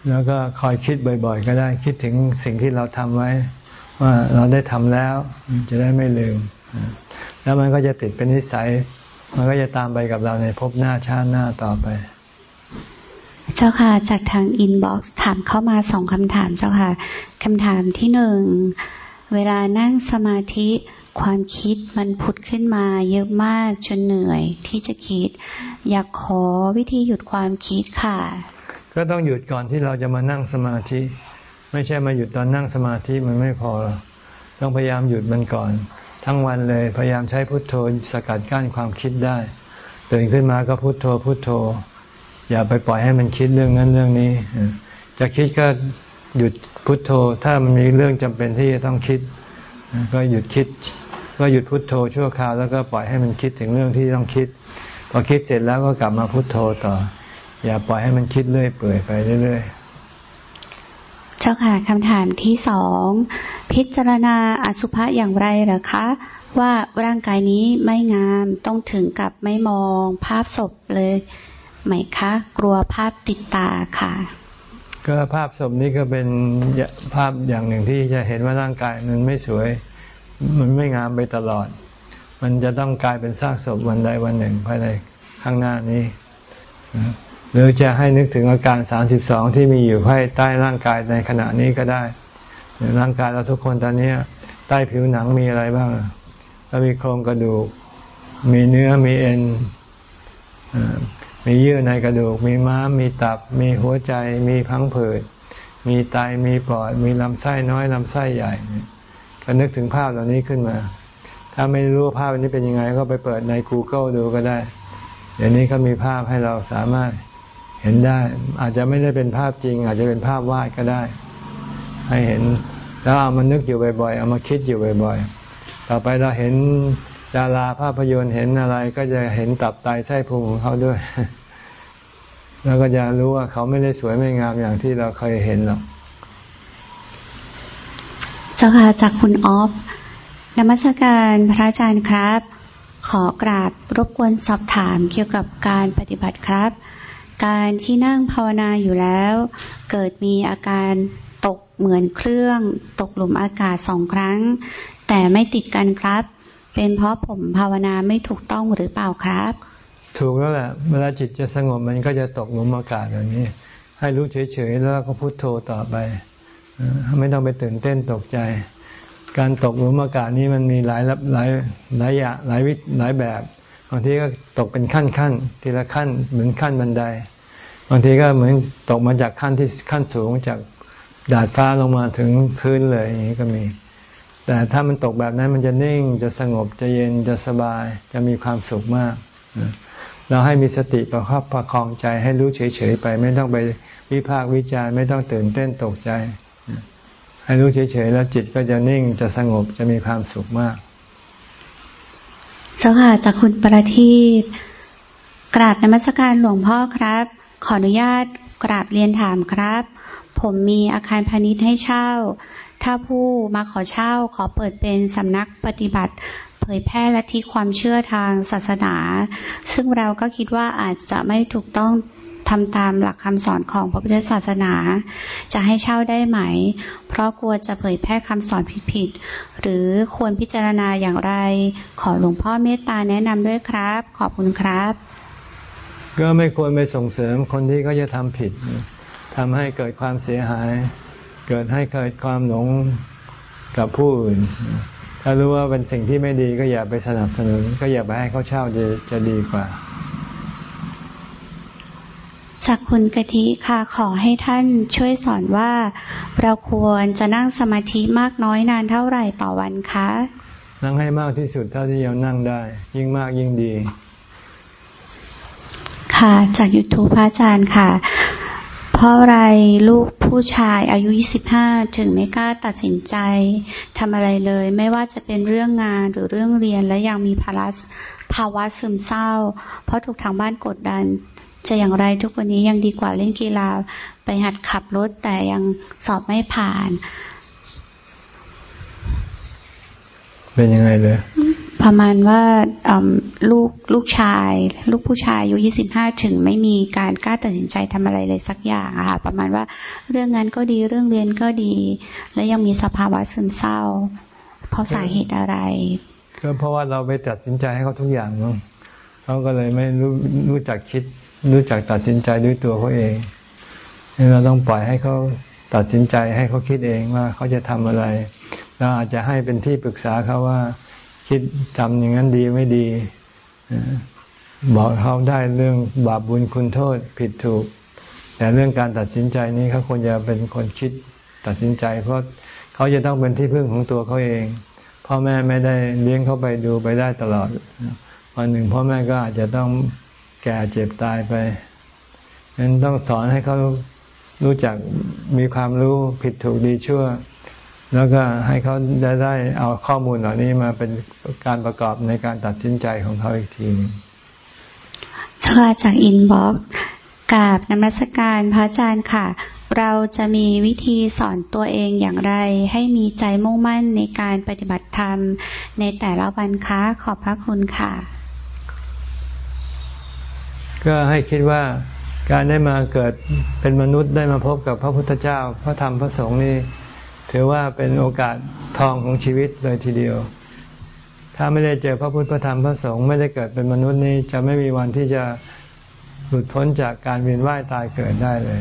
แล้วก็คอยคิดบ่อย ๆ ก็ได้คิดถึงสิ่งที่เราทำไว้ ว่าเราได้ทำแล้ว จะได้ไม่ลืม แล้วมันก็จะติดเป็นนิสัย มันก็จะตามไปกับเราในภพหน้าชาติหน้าต่อไป เจ้าค่ะ จากทางอินบ็อกซ์ถามเข้ามาสองคำถามเจ้าค่ะคำถามที่หนึ่ง เวลานั่งสมาธิ ความคิดมันผุดขึ้นมา เยอะมากจนเหนื่อยที่จะคิด อยากขอวิธีหยุดความคิดค่ะ ก็ต้องหยุดก่อนที่เราจะมานั่งสมาธิ ไม่ใช่มาหยุดตอนนั่งสมาธิมันไม่พอ ต้องพยายามหยุดมันก่อน ทั้งวันเลยพยายามใช้พุทโธสกัดกั้นความคิดได้ตื่นขึ้นมาก็พุทโธพุทโธ อย่าไปปล่อยให้มันคิดเรื่องนั้นเรื่องนี้ จะคิดก็หยุดพุทโธ ถ้ามันมีเรื่องจำเป็นที่จะต้องคิด ก็หยุดคิด ก็หยุดพุดโทโธชั่วคราวแล้วก็ปล่อยให้มันคิดถึงเรื่องที่ต้องคิด พอคิดเสร็จแล้วก็กลับมาพุโทโธต่อ อย่าปล่อยให้มันคิดเรื่อยเปื่อยไปเรื่อยๆ เจ้าค่ะคำถามที่สองพิจารณาอสุภะอย่างไรหรอคะ ว่าร่างกายนี้ไม่งามต้องถึงกับไม่มองภาพศพเลยไหมคะ กลัวภาพติดตาค่ะ ก็ภาพศพนี้ก็เป็นภาพอย่างหนึ่งที่จะเห็นว่าร่างกายมันไม่สวย มันไม่งามไปตลอด มันจะต้องกลายเป็นซากศพวันใดวันหนึ่งภายในข้างหน้านี้ หรือจะให้นึกถึงอาการสามสิบสองที่มีอยู่ภายใต้ร่างกายในขณะนี้ก็ได้ ร่างกายเราทุกคนตอนนี้ใต้ผิวหนังมีอะไรบ้างก็มีโครงกระดูก มีเนื้อ มีเอ็น มีเยื่อในกระดูก มีม้าม มีตับ มีหัวใจ มีพังผืด มีไต มีปอด มีลำไส้น้อย ลำไส้ใหญ่ นึกถึงภาพเหล่านี้ขึ้นมา ถ้าไม่รู้ภาพนี้เป็นยังไง ก็ไปเปิดใน Google ดูก็ได้ เดี๋ยวนี้ก็มีภาพให้เราสามารถเห็นได้ อาจจะไม่ได้เป็นภาพจริง อาจจะเป็นภาพวาดก็ได้ ให้เห็น แล้วเอามานึกอยู่บ่อยๆ เอามาคิดอยู่บ่อยๆ ต่อไปเราเห็นดาราภาพยนตร์เห็นอะไร ก็จะเห็นตับไตไส้พุงของเขาด้วย แล้วก็จะรู้ว่าเขาไม่ได้สวยไม่งามอย่างที่เราเคยเห็นหรอก เจ้าค่ะจากคุณออฟนมัสการพระอาจารย์ครับ ขอกราบรบกวนสอบถามเกี่ยวกับการปฏิบัติครับ การที่นั่งภาวนาอยู่แล้ว เกิดมีอาการตกเหมือนเครื่อง ตกหลุมอากาศสองครั้ง แต่ไม่ติดกันครับ เป็นเพราะผมภาวนาไม่ถูกต้องหรือเปล่าครับ ถูกแล้วแหละเวลาจิตจะสงบมันก็จะตกหลุมอากาศอย่างนี้ ให้รู้เฉยๆแล้วก็พุโทโธต่อไป ไม่ต้องไปตื่นเต้นตกใจ การตกหลุมอากาศนี้มันมีหลายหลายหลายอย่างหลายวิหลายแบบบางทีก็ตกเป็นขั้นขั้นทีละขั้นเหมือนขั้นบันไดบางทีก็เหมือนตกมาจากขั้นที่ขั้นสูงจากดาดฟ้าลงมาถึงพื้นเลยอย่างนี้ก็มี แต่ถ้ามันตกแบบนั้นมันจะนิ่งจะสงบจะเย็นจะสบายจะมีความสุขมาก เราให้มีสติประคับประคองใจให้รู้เฉยๆไป ไม่ต้องไปวิพากษ์วิจารณ์ไม่ต้องตื่นเต้นตกใจ ให้รู้เฉยๆแล้วจิตก็จะนิ่งจะสงบจะมีความสุขมากสค่ะจากคุณประทีปกราบนมัสการหลวงพ่อครับ ขออนุญาตกราบเรียนถามครับ ผมมีอาคารพาณิชย์ให้เช่า ถ้าผู้มาขอเช่าขอเปิดเป็นสำนักปฏิบัติ เผยแพร่และที่ความเชื่อทางศาสนา ซึ่งเราก็คิดว่าอาจจะไม่ถูกต้อง ทำตามหลักคำสอนของพระพุทธศาสนา จะให้เช่าได้ไหม เพราะกลัวจะเผยแพร่คำสอนผิดๆหรือควรพิจารณาอย่างไร ขอหลวงพ่อเมตตาแนะนำด้วยครับ ขอบคุณครับ ก็ไม่ควรไปส่งเสริมคนที่เขาจะทำผิดทำให้เกิดความเสียหาย เกิดให้เกิดความหลงกับผู้อื่นถ้ารู้ว่าเป็นสิ่งที่ไม่ดีก็อย่าไปสนับสนุน ก็อย่าไปให้เขาเช่าจะจะดีกว่า จากคุณกะทิค่ะขอให้ท่านช่วยสอนว่า เราควรจะนั่งสมาธิมากน้อยนานเท่าไหร่ต่อวันคะ นั่งให้มากที่สุดเท่าที่ยังนั่งได้ ยิ่งมากยิ่งดี ค่ะจากยูทูปพระอาจารย์ค่ะ เพราะอะไรลูกผู้ชายอายุ 25 ถึงไม่กล้าตัดสินใจทำอะไรเลย ไม่ว่าจะเป็นเรื่องงานหรือเรื่องเรียนและยังมีภาระภาวะซึมเศร้า เพราะถูกทางบ้านกดดัน จะอย่างไรทุกวันนี้ยังดีกว่าเล่นกีฬาไปหัดขับรถแต่ยังสอบไม่ผ่าน เป็นยังไงเลยเพประมาณว่าลูกลูกชาย ลูกผู้ชายอายุยี่สิบห้าถึงไม่มีการกล้าตัดสินใจทำอะไรเลยสักอย่างอะค่ะประมาณว่าเรื่องงานก็ดีเรื่องเรียนก็ดี และยังมีสภาวะซึมเศร้า เพราะสาเหตุอะไร ก็เพราะว่าเราไปตัดสินใจให้เขาทุกอย่างมั้ง เขาก็เลยไม่รู้รู้จักคิด รู้จักตัดสินใจด้วยตัวเขาเองเราต้องปล่อยให้เขาตัดสินใจให้เขาคิดเองว่าเขาจะทำอะไรเราอาจจะให้เป็นที่ปรึกษาเขาว่า คิดทำอย่างนั้นดีไม่ดีบอกเขาได้เรื่องบาปบุญคุณโทษผิดถูก แต่เรื่องการตัดสินใจนี้เขาควรจะเป็นคนคิดตัดสินใจ เพราะเขาจะต้องเป็นที่พึ่งของตัวเขาเองพ่อแม่ไม่ได้เลี้ยงเขาไปดูไปได้ตลอด วันหนึ่งพ่อแม่ก็อาจจะต้องแก่เจ็บตายไปฉะนั้นต้องสอนให้เขารู้จักมีความรู้ผิดถูกดีชั่ว แล้วก็ให้เขาได้ได้เอาข้อมูลเหล่านี้มาเป็นการประกอบในการตัดสินใจของเขาอีกทีนึงเชิญจากอินบ็อกกราบนมัสการพระอาจารย์ค่ะ เราจะมีวิธีสอนตัวเองอย่างไร ให้มีใจมุ่งมั่นในการปฏิบัติธรรม ในแต่ละวันคะขอบพระคุณค่ะ ก็ให้คิดว่าการได้มาเกิดเป็นมนุษย์ได้มาพบกับพระพุทธเจ้า พระธรรมพระสงฆ์นี่ถือว่าเป็นโอกาสทองของชีวิตเลยทีเดียว ถ้าไม่ได้เจอพระพุทธพระธรรมพระสงฆ์ไม่ได้เกิดเป็นมนุษย์นี่จะไม่มีวันที่จะหลุดพ้นจากการเวียนว่ายตายเกิดได้เลย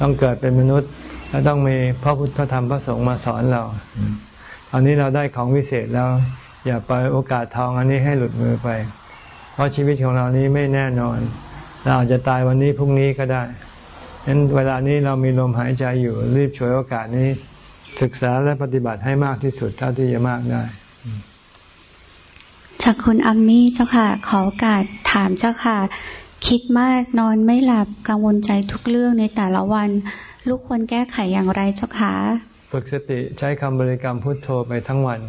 ต้องเกิดเป็นมนุษย์ และต้องมีพระพุทธพระธรรมพระสงฆ์มาสอนเราตอนนี้เราได้ของวิเศษแล้ว อย่าปล่อยโอกาสทองอันนี้ให้หลุดมือไป เพราะชีวิตของเรานี้ไม่แน่นอน เราอาจจะตายวันนี้พรุ่งนี้ก็ได้ฉะนั้นเวลานี้เรามีลมหายใจอยู่รีบฉวยโอกาสนี้ ศึกษาและปฏิบัติให้มากที่สุดเท่าที่จะมากได้จากคุณอัมมี่เจ้าค่ะ ขอโอกาสถามเจ้าค่ะ คิดมากนอนไม่หลับกังวลใจทุกเรื่องในแต่ละวัน ลูกควรแก้ไขอย่างไรเจ้าค่ะ ฝึกสติใช้คำบริกรรมพุทโธไปทั้งวัน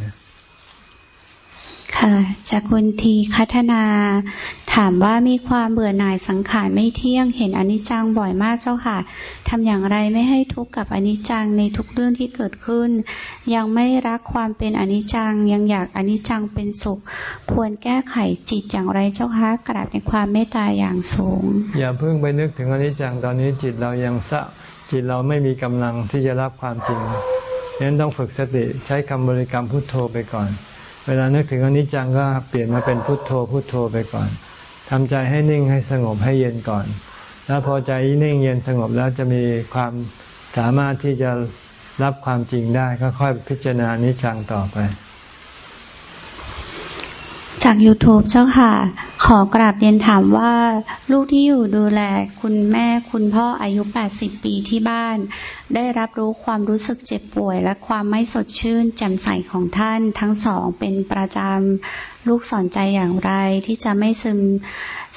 ค่ะ จากคุณทีคัฒนา ถามว่ามีความเบื่อหน่ายสังขารไม่เที่ยงเห็นอนิจจังบ่อยมากเจ้าค่ะทำอย่างไรไม่ให้ทุกข์กับอนิจจังในทุกเรื่องที่เกิดขึ้น ยังไม่รักความเป็นอนิจจัง ยังอยากอนิจจังเป็นสุข ควรแก้ไขจิตอย่างไรเจ้าคะกราบในความเมตตาอย่างสูง อย่าเพิ่งไปนึกถึงอนิจจังตอนนี้จิตเรายังสะจิตเราไม่มีกำลังที่จะรับความจริงฉะนั้นต้องฝึกสติใช้คำบริกรรมพุทโธไปก่อน เวลานึกถึงอนิจจังก็เปลี่ยนมาเป็นพุทโธพุทโธไปก่อนทำใจให้นิ่งให้สงบให้เย็นก่อน แล้วพอใจนิ่งเย็นสงบแล้วจะมีความสามารถที่จะรับความจริงได้ก็ค่อยพิจารณานิจจังต่อไป จาก YouTube เจ้าค่ะ ขอกราบเรียนถามว่า ลูกที่อยู่ดูแล คุณแม่คุณพ่ออายุ 80 ปีที่บ้าน ได้รับรู้ความรู้สึกเจ็บป่วย และความไม่สดชื่นแจ่มใสของท่านทั้งสองเป็นประจำ ลูกสอนใจอย่างไรที่จะไม่ซึม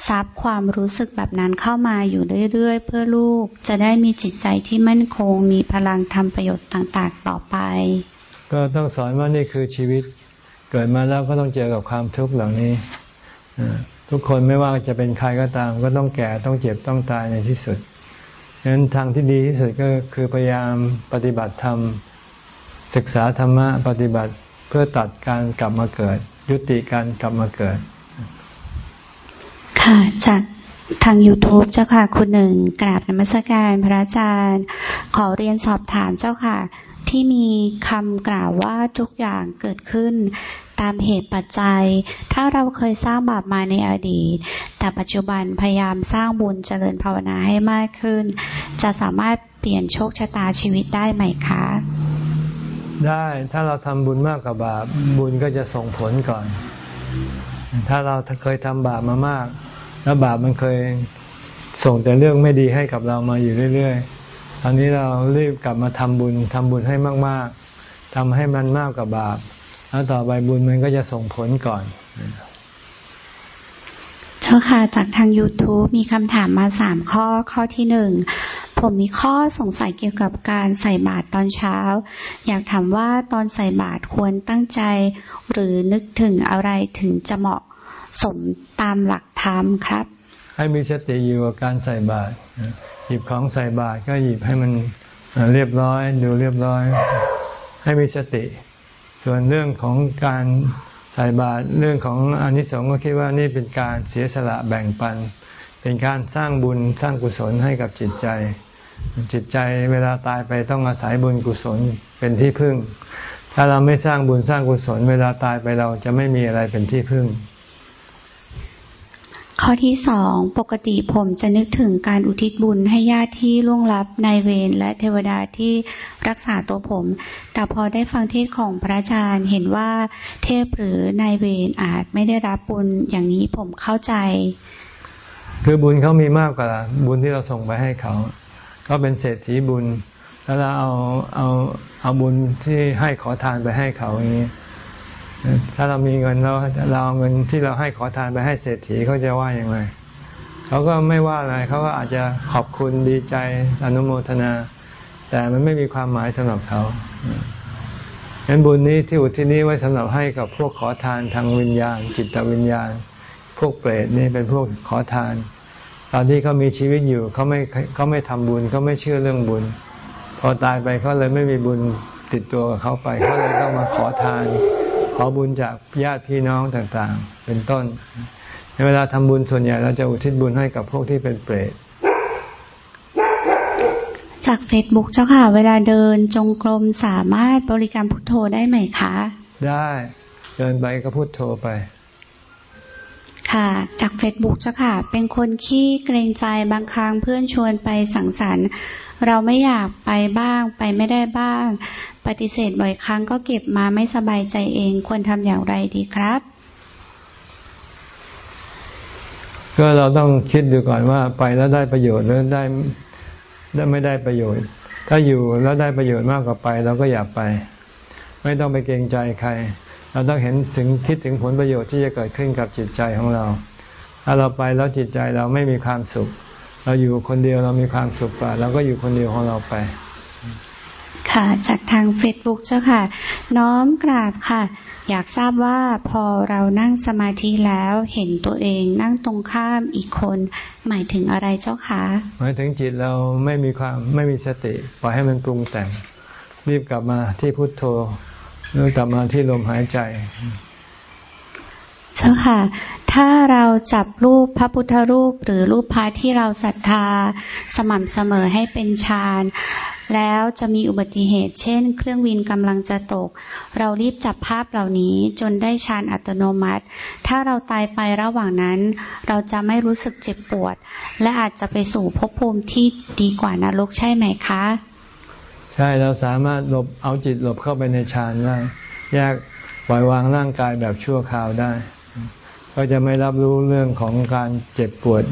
ซับความรู้สึกแบบนั้นเข้ามาอยู่เรื่อยๆ เพื่อลูกจะได้มีจิตใจที่มั่นคงมีพลังทำประโยชน์ต่างๆ ต่อไป ก็ต้องสอนว่านี่คือชีวิต เกิดมาแล้วก็ต้องเจอกับความทุกข์เหล่านี้ทุกคนไม่ว่าจะเป็นใครก็ตาม ก็ต้องแก่ต้องเจ็บต้องตายในที่สุดฉะนั้นทางที่ดีที่สุดก็คือพยายามปฏิบัติธรรมศึกษาธรรมะปฏิบัติเพื่อตัดการกลับมาเกิด ยุติการกลับมาเกิด ค่ะจากทาง YouTube เจ้าค่ะคุณหนึ่งกราบนมัสการพระอาจารย์ ขอเรียนสอบถามเจ้าค่ะ ที่มีคำกล่าวว่าทุกอย่างเกิดขึ้น ตามเหตุปัจจัย ถ้าเราเคยสร้างบาปมาในอดีต แต่ปัจจุบันพยายามสร้างบุญเจริญภาวนาให้มากขึ้น จะสามารถเปลี่ยนโชคชะตาชีวิตได้ไหมคะ ได้ถ้าเราทำบุญมากกว่าบาปบุญก็จะส่งผลก่อน ถ้าเราเคยทำบาปมามาก แล้วบาปมันเคยส่งแต่เรื่องไม่ดีให้กับเรามาอยู่เรื่อยๆ ตอนนี้เรารีบกลับมาทำบุญทำบุญให้มากๆทำให้มันมากกว่าบาป แล้วต่อไปบุญมันก็จะส่งผลก่อน เจ้าค่ะจากทาง YouTube มีคำถามมาสามข้อข้อที่หนึ่งผมมีข้อสงสัยเกี่ยวกับการใส่บาตรตอนเช้า อยากถามว่าตอนใส่บาตรควรตั้งใจ หรือนึกถึงอะไรถึงจะเหมาะสมตามหลักธรรมครับ ให้มีสติอยู่กับการใส่บาตรหยิบของใส่บาตรก็หยิบให้มันเรียบร้อย ดูเรียบร้อย ให้มีสติ ส่วนเรื่องของการใส่บาตรเรื่องของอนิสงส์ก็คิดว่านี่เป็นการเสียสละแบ่งปัน เป็นการสร้างบุญสร้างกุศลให้กับจิตใจ จิตใจเวลาตายไปต้องอาศัยบุญกุศลเป็นที่พึ่ง ถ้าเราไม่สร้างบุญสร้างกุศล เวลาตายไปเราจะไม่มีอะไรเป็นที่พึ่ง ข้อที่สองปกติผมจะนึกถึงการอุทิศบุญให้ญาติที่ล่วงลับนายเวรและเทวดาที่รักษาตัวผม แต่พอได้ฟังเทศของพระอาจารย์เห็นว่าเทพหรือนายเวรอาจไม่ได้รับบุญอย่างนี้ผมเข้าใจ คือบุญเขามีมากกว่าบุญที่เราส่งไปให้เขา ก็เป็นเศรษฐีบุญ แล้วเราเอาเอาเอาบุญที่ให้ขอทานไปให้เขาอย่างนี้ ถ้าเรามีเงินเราเราเอาเงินที่เราให้ขอทานไปให้เศรษฐีเขาจะว่าอย่างไรเขาก็ไม่ว่าอะไรเขาก็อาจจะขอบคุณดีใจอนุโมทนา แต่มันไม่มีความหมายสำหรับเขาฉะนั้นบุญนี้ที่อุทิศนี้ไว้สำหรับให้กับพวกขอทานทางวิญญาณ จิตวิญญาณ พวกเปรตนี่เป็นพวกขอทาน ตอนที่เขามีชีวิตอยู่เขาไม่เขาไม่ทำบุญเขาไม่เชื่อเรื่องบุญ พอตายไปเขาเลยไม่มีบุญติดตัวกับเขาไปเขาเลยต้องมาขอทาน บุญจากญาติพี่น้องต่างๆ เป็นต้น ในเวลาทำบุญส่วนใหญ่เราจะอุทิศบุญให้กับพวกที่เป็นเปรตจากเฟซบุ๊กเจ้าค่ะ เวลาเดินจงกรมสามารถบริกรรมพุทโธได้ไหมคะ ได้เดินไปก็พุทโธไป ค่ะ จากเฟซบุ๊กเจ้าค่ะ เป็นคนขี้เกรงใจบางครั้งเพื่อนชวนไปสังสรรค์ เราไม่อยากไปบ้าง ไปไม่ได้บ้าง ปฏิเสธบ่อยครั้งก็เก็บมาไม่สบายใจเอง ควรทำอย่างไรดีครับ ก็เราต้องคิดดูก่อนว่าไปแล้วได้ประโยชน์หรือได้ได้ไม่ได้ประโยชน์ ถ้าอยู่แล้วได้ประโยชน์มากกว่าไป เราก็อย่าไป ไม่ต้องไปเกรงใจใคร เราต้องเห็นถึงคิดถึงผลประโยชน์ที่จะเกิดขึ้นกับจิตใจของเรา ถ้าเราไปแล้วจิตใจเราไม่มีความสุข เราอยู่คนเดียวเรามีความสุขกว่าเราก็อยู่คนเดียวของเราไป ค่ะ จากทางเฟซบุ๊กเจ้าค่ะ น้อมกราบค่ะ อยากทราบว่าพอเรานั่งสมาธิแล้วเห็นตัวเองนั่งตรงข้ามอีกคน หมายถึงอะไรเจ้าคะหมายถึงจิตเราไม่มีความไม่มีสติปล่อยให้มันปรุงแต่ง รีบกลับมาที่พุทโธหรือกลับมาที่ลมหายใจ เจ้าค่ะ ถ้าเราจับรูปพระพุทธรูปหรือรูปพระที่เราศรัทธาสม่ำเสมอให้เป็นฌานแล้วจะมีอุบัติเหตุ เช่น เครื่องวินกำลังจะตก เรารีบจับภาพเหล่านี้จนได้ฌานอัตโนมัติ ถ้าเราตายไประหว่างนั้น เราจะไม่รู้สึกเจ็บปวด และอาจจะไปสู่ภพภูมิที่ดีกว่านรกใช่ไหมคะ ใช่เราสามารถหลบเอาจิตหลบเข้าไปในฌานได้แยกปล่อยวางร่างกายแบบชั่วคราวได้ ก็จะไม่รับรู้เรื่องของการเจ็บปวด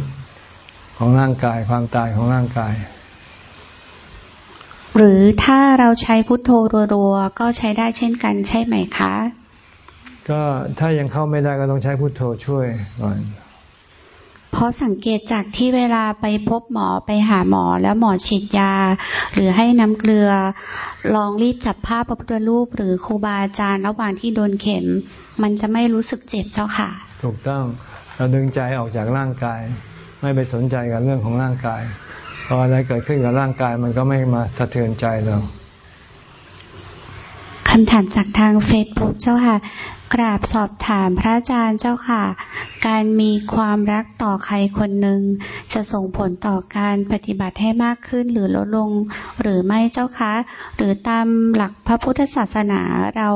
ของร่างกายความตายของร่างกาย หรือถ้าเราใช้พุทโธรัวๆก็ใช้ได้เช่นกันใช่ไหมคะ ก็ถ้ายังเข้าไม่ได้ก็ต้องใช้พุทโธช่วยก่อนเพราะสังเกตจากที่เวลาไปพบหมอไปหาหมอแล้วหมอฉีดยา หรือให้น้ำเกลือ ลองรีบจับภาพพระพุทธรูป หรือครูบาอาจารย์ระหว่างที่โดนเข็ม มันจะไม่รู้สึกเจ็บเจ้าค่ะ ถูกต้องเราดึงใจออกจากร่างกาย ไม่ไปสนใจกับเรื่องของร่างกายพออะไรเกิดขึ้นกับร่างกายมันก็ไม่มาสะเทือนใจเราคำถามจากทางเฟซบุ๊กเจ้าค่ะ กราบสอบถามพระอาจารย์เจ้าค่ะ การมีความรักต่อใครคนหนึ่งจะส่งผลต่อการปฏิบัติให้มากขึ้นหรือลดลงหรือไม่เจ้าคะ หรือตามหลักพระพุทธศาสนาเรา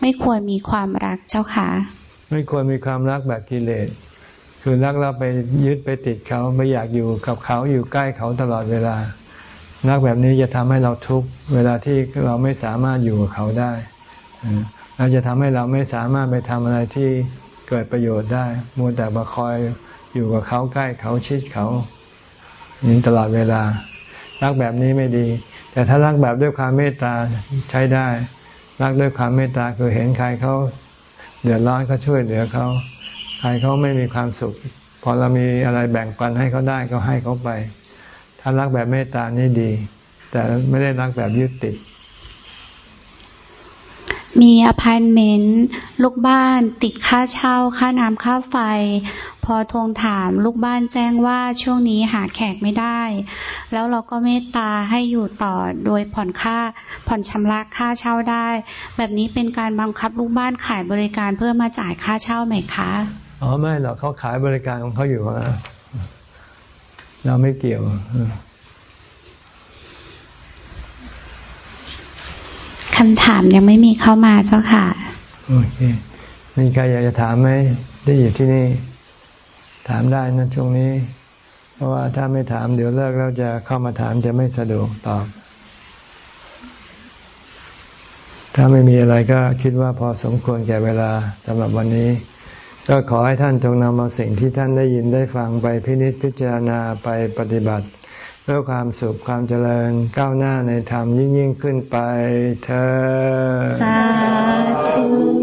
ไม่ควรมีความรักเจ้าค่ะ ไม่ควรมีความรักแบบกิเลส คือรักเราไปยึดไปติดเขาไม่อยากอยู่กับเขาอยู่ใกล้เขาตลอดเวลา รักแบบนี้จะทำให้เราทุกข์เวลาที่เราไม่สามารถอยู่กับเขาได้เราจะทำให้เราไม่สามารถไปทำอะไรที่เกิดประโยชน์ได้มัวแต่มาคอยอยู่กับเขาใกล้เขาชิดเขานี่ตลอดเวลา รักแบบนี้ไม่ดี แต่ถ้ารักแบบด้วยความเมตตาใช้ได้ รักด้วยความเมตตาคือเห็นใครเขา เดือดร้อนก็ช่วยเหลือเขาใครเขาไม่มีความสุข พอเรามีอะไรแบ่งปันให้เขาได้ก็ให้เขาไป ถ้ารักแบบเมตตานี่ดี แต่ไม่ได้รักแบบยึดติด มีอพาร์ตเมนต์ลูกบ้านติดค่าเช่า ค่าน้ำค่าไฟ พอทวงถามลูกบ้านแจ้งว่าช่วงนี้หาแขกไม่ได้ แล้วเราก็เมตตาให้อยู่ต่อโดยผ่อนค่าผ่อนชำระค่าเช่าได้ แบบนี้เป็นการบังคับลูกบ้านขายบริการเพื่อมาจ่ายค่าเช่าไหมคะอ๋อไม่หรอกเขาขายบริการของเขาอยู่นะเราไม่เกี่ยวคำถามยังไม่มีเข้ามาเจ้าค่ะ โอเคมีใครอยากจะถามไหมได้อยู่ที่นี่ ถามได้นะช่วงนี้ เพราะว่าถ้าไม่ถามเดี๋ยวเลิกแล้วจะเข้ามาถามจะไม่สะดวกตอบ ถ้าไม่มีอะไรก็คิดว่าพอสมควรแก่เวลาสำหรับวันนี้ ก็ขอให้ท่านจงนำเอาสิ่งที่ท่านได้ยินได้ฟังไปพินิจพิจารณาไปปฏิบัติเพื่อความสุขความเจริญก้าวหน้าในธรรมยิ่งยิ่งขึ้นไปเธอสาธุ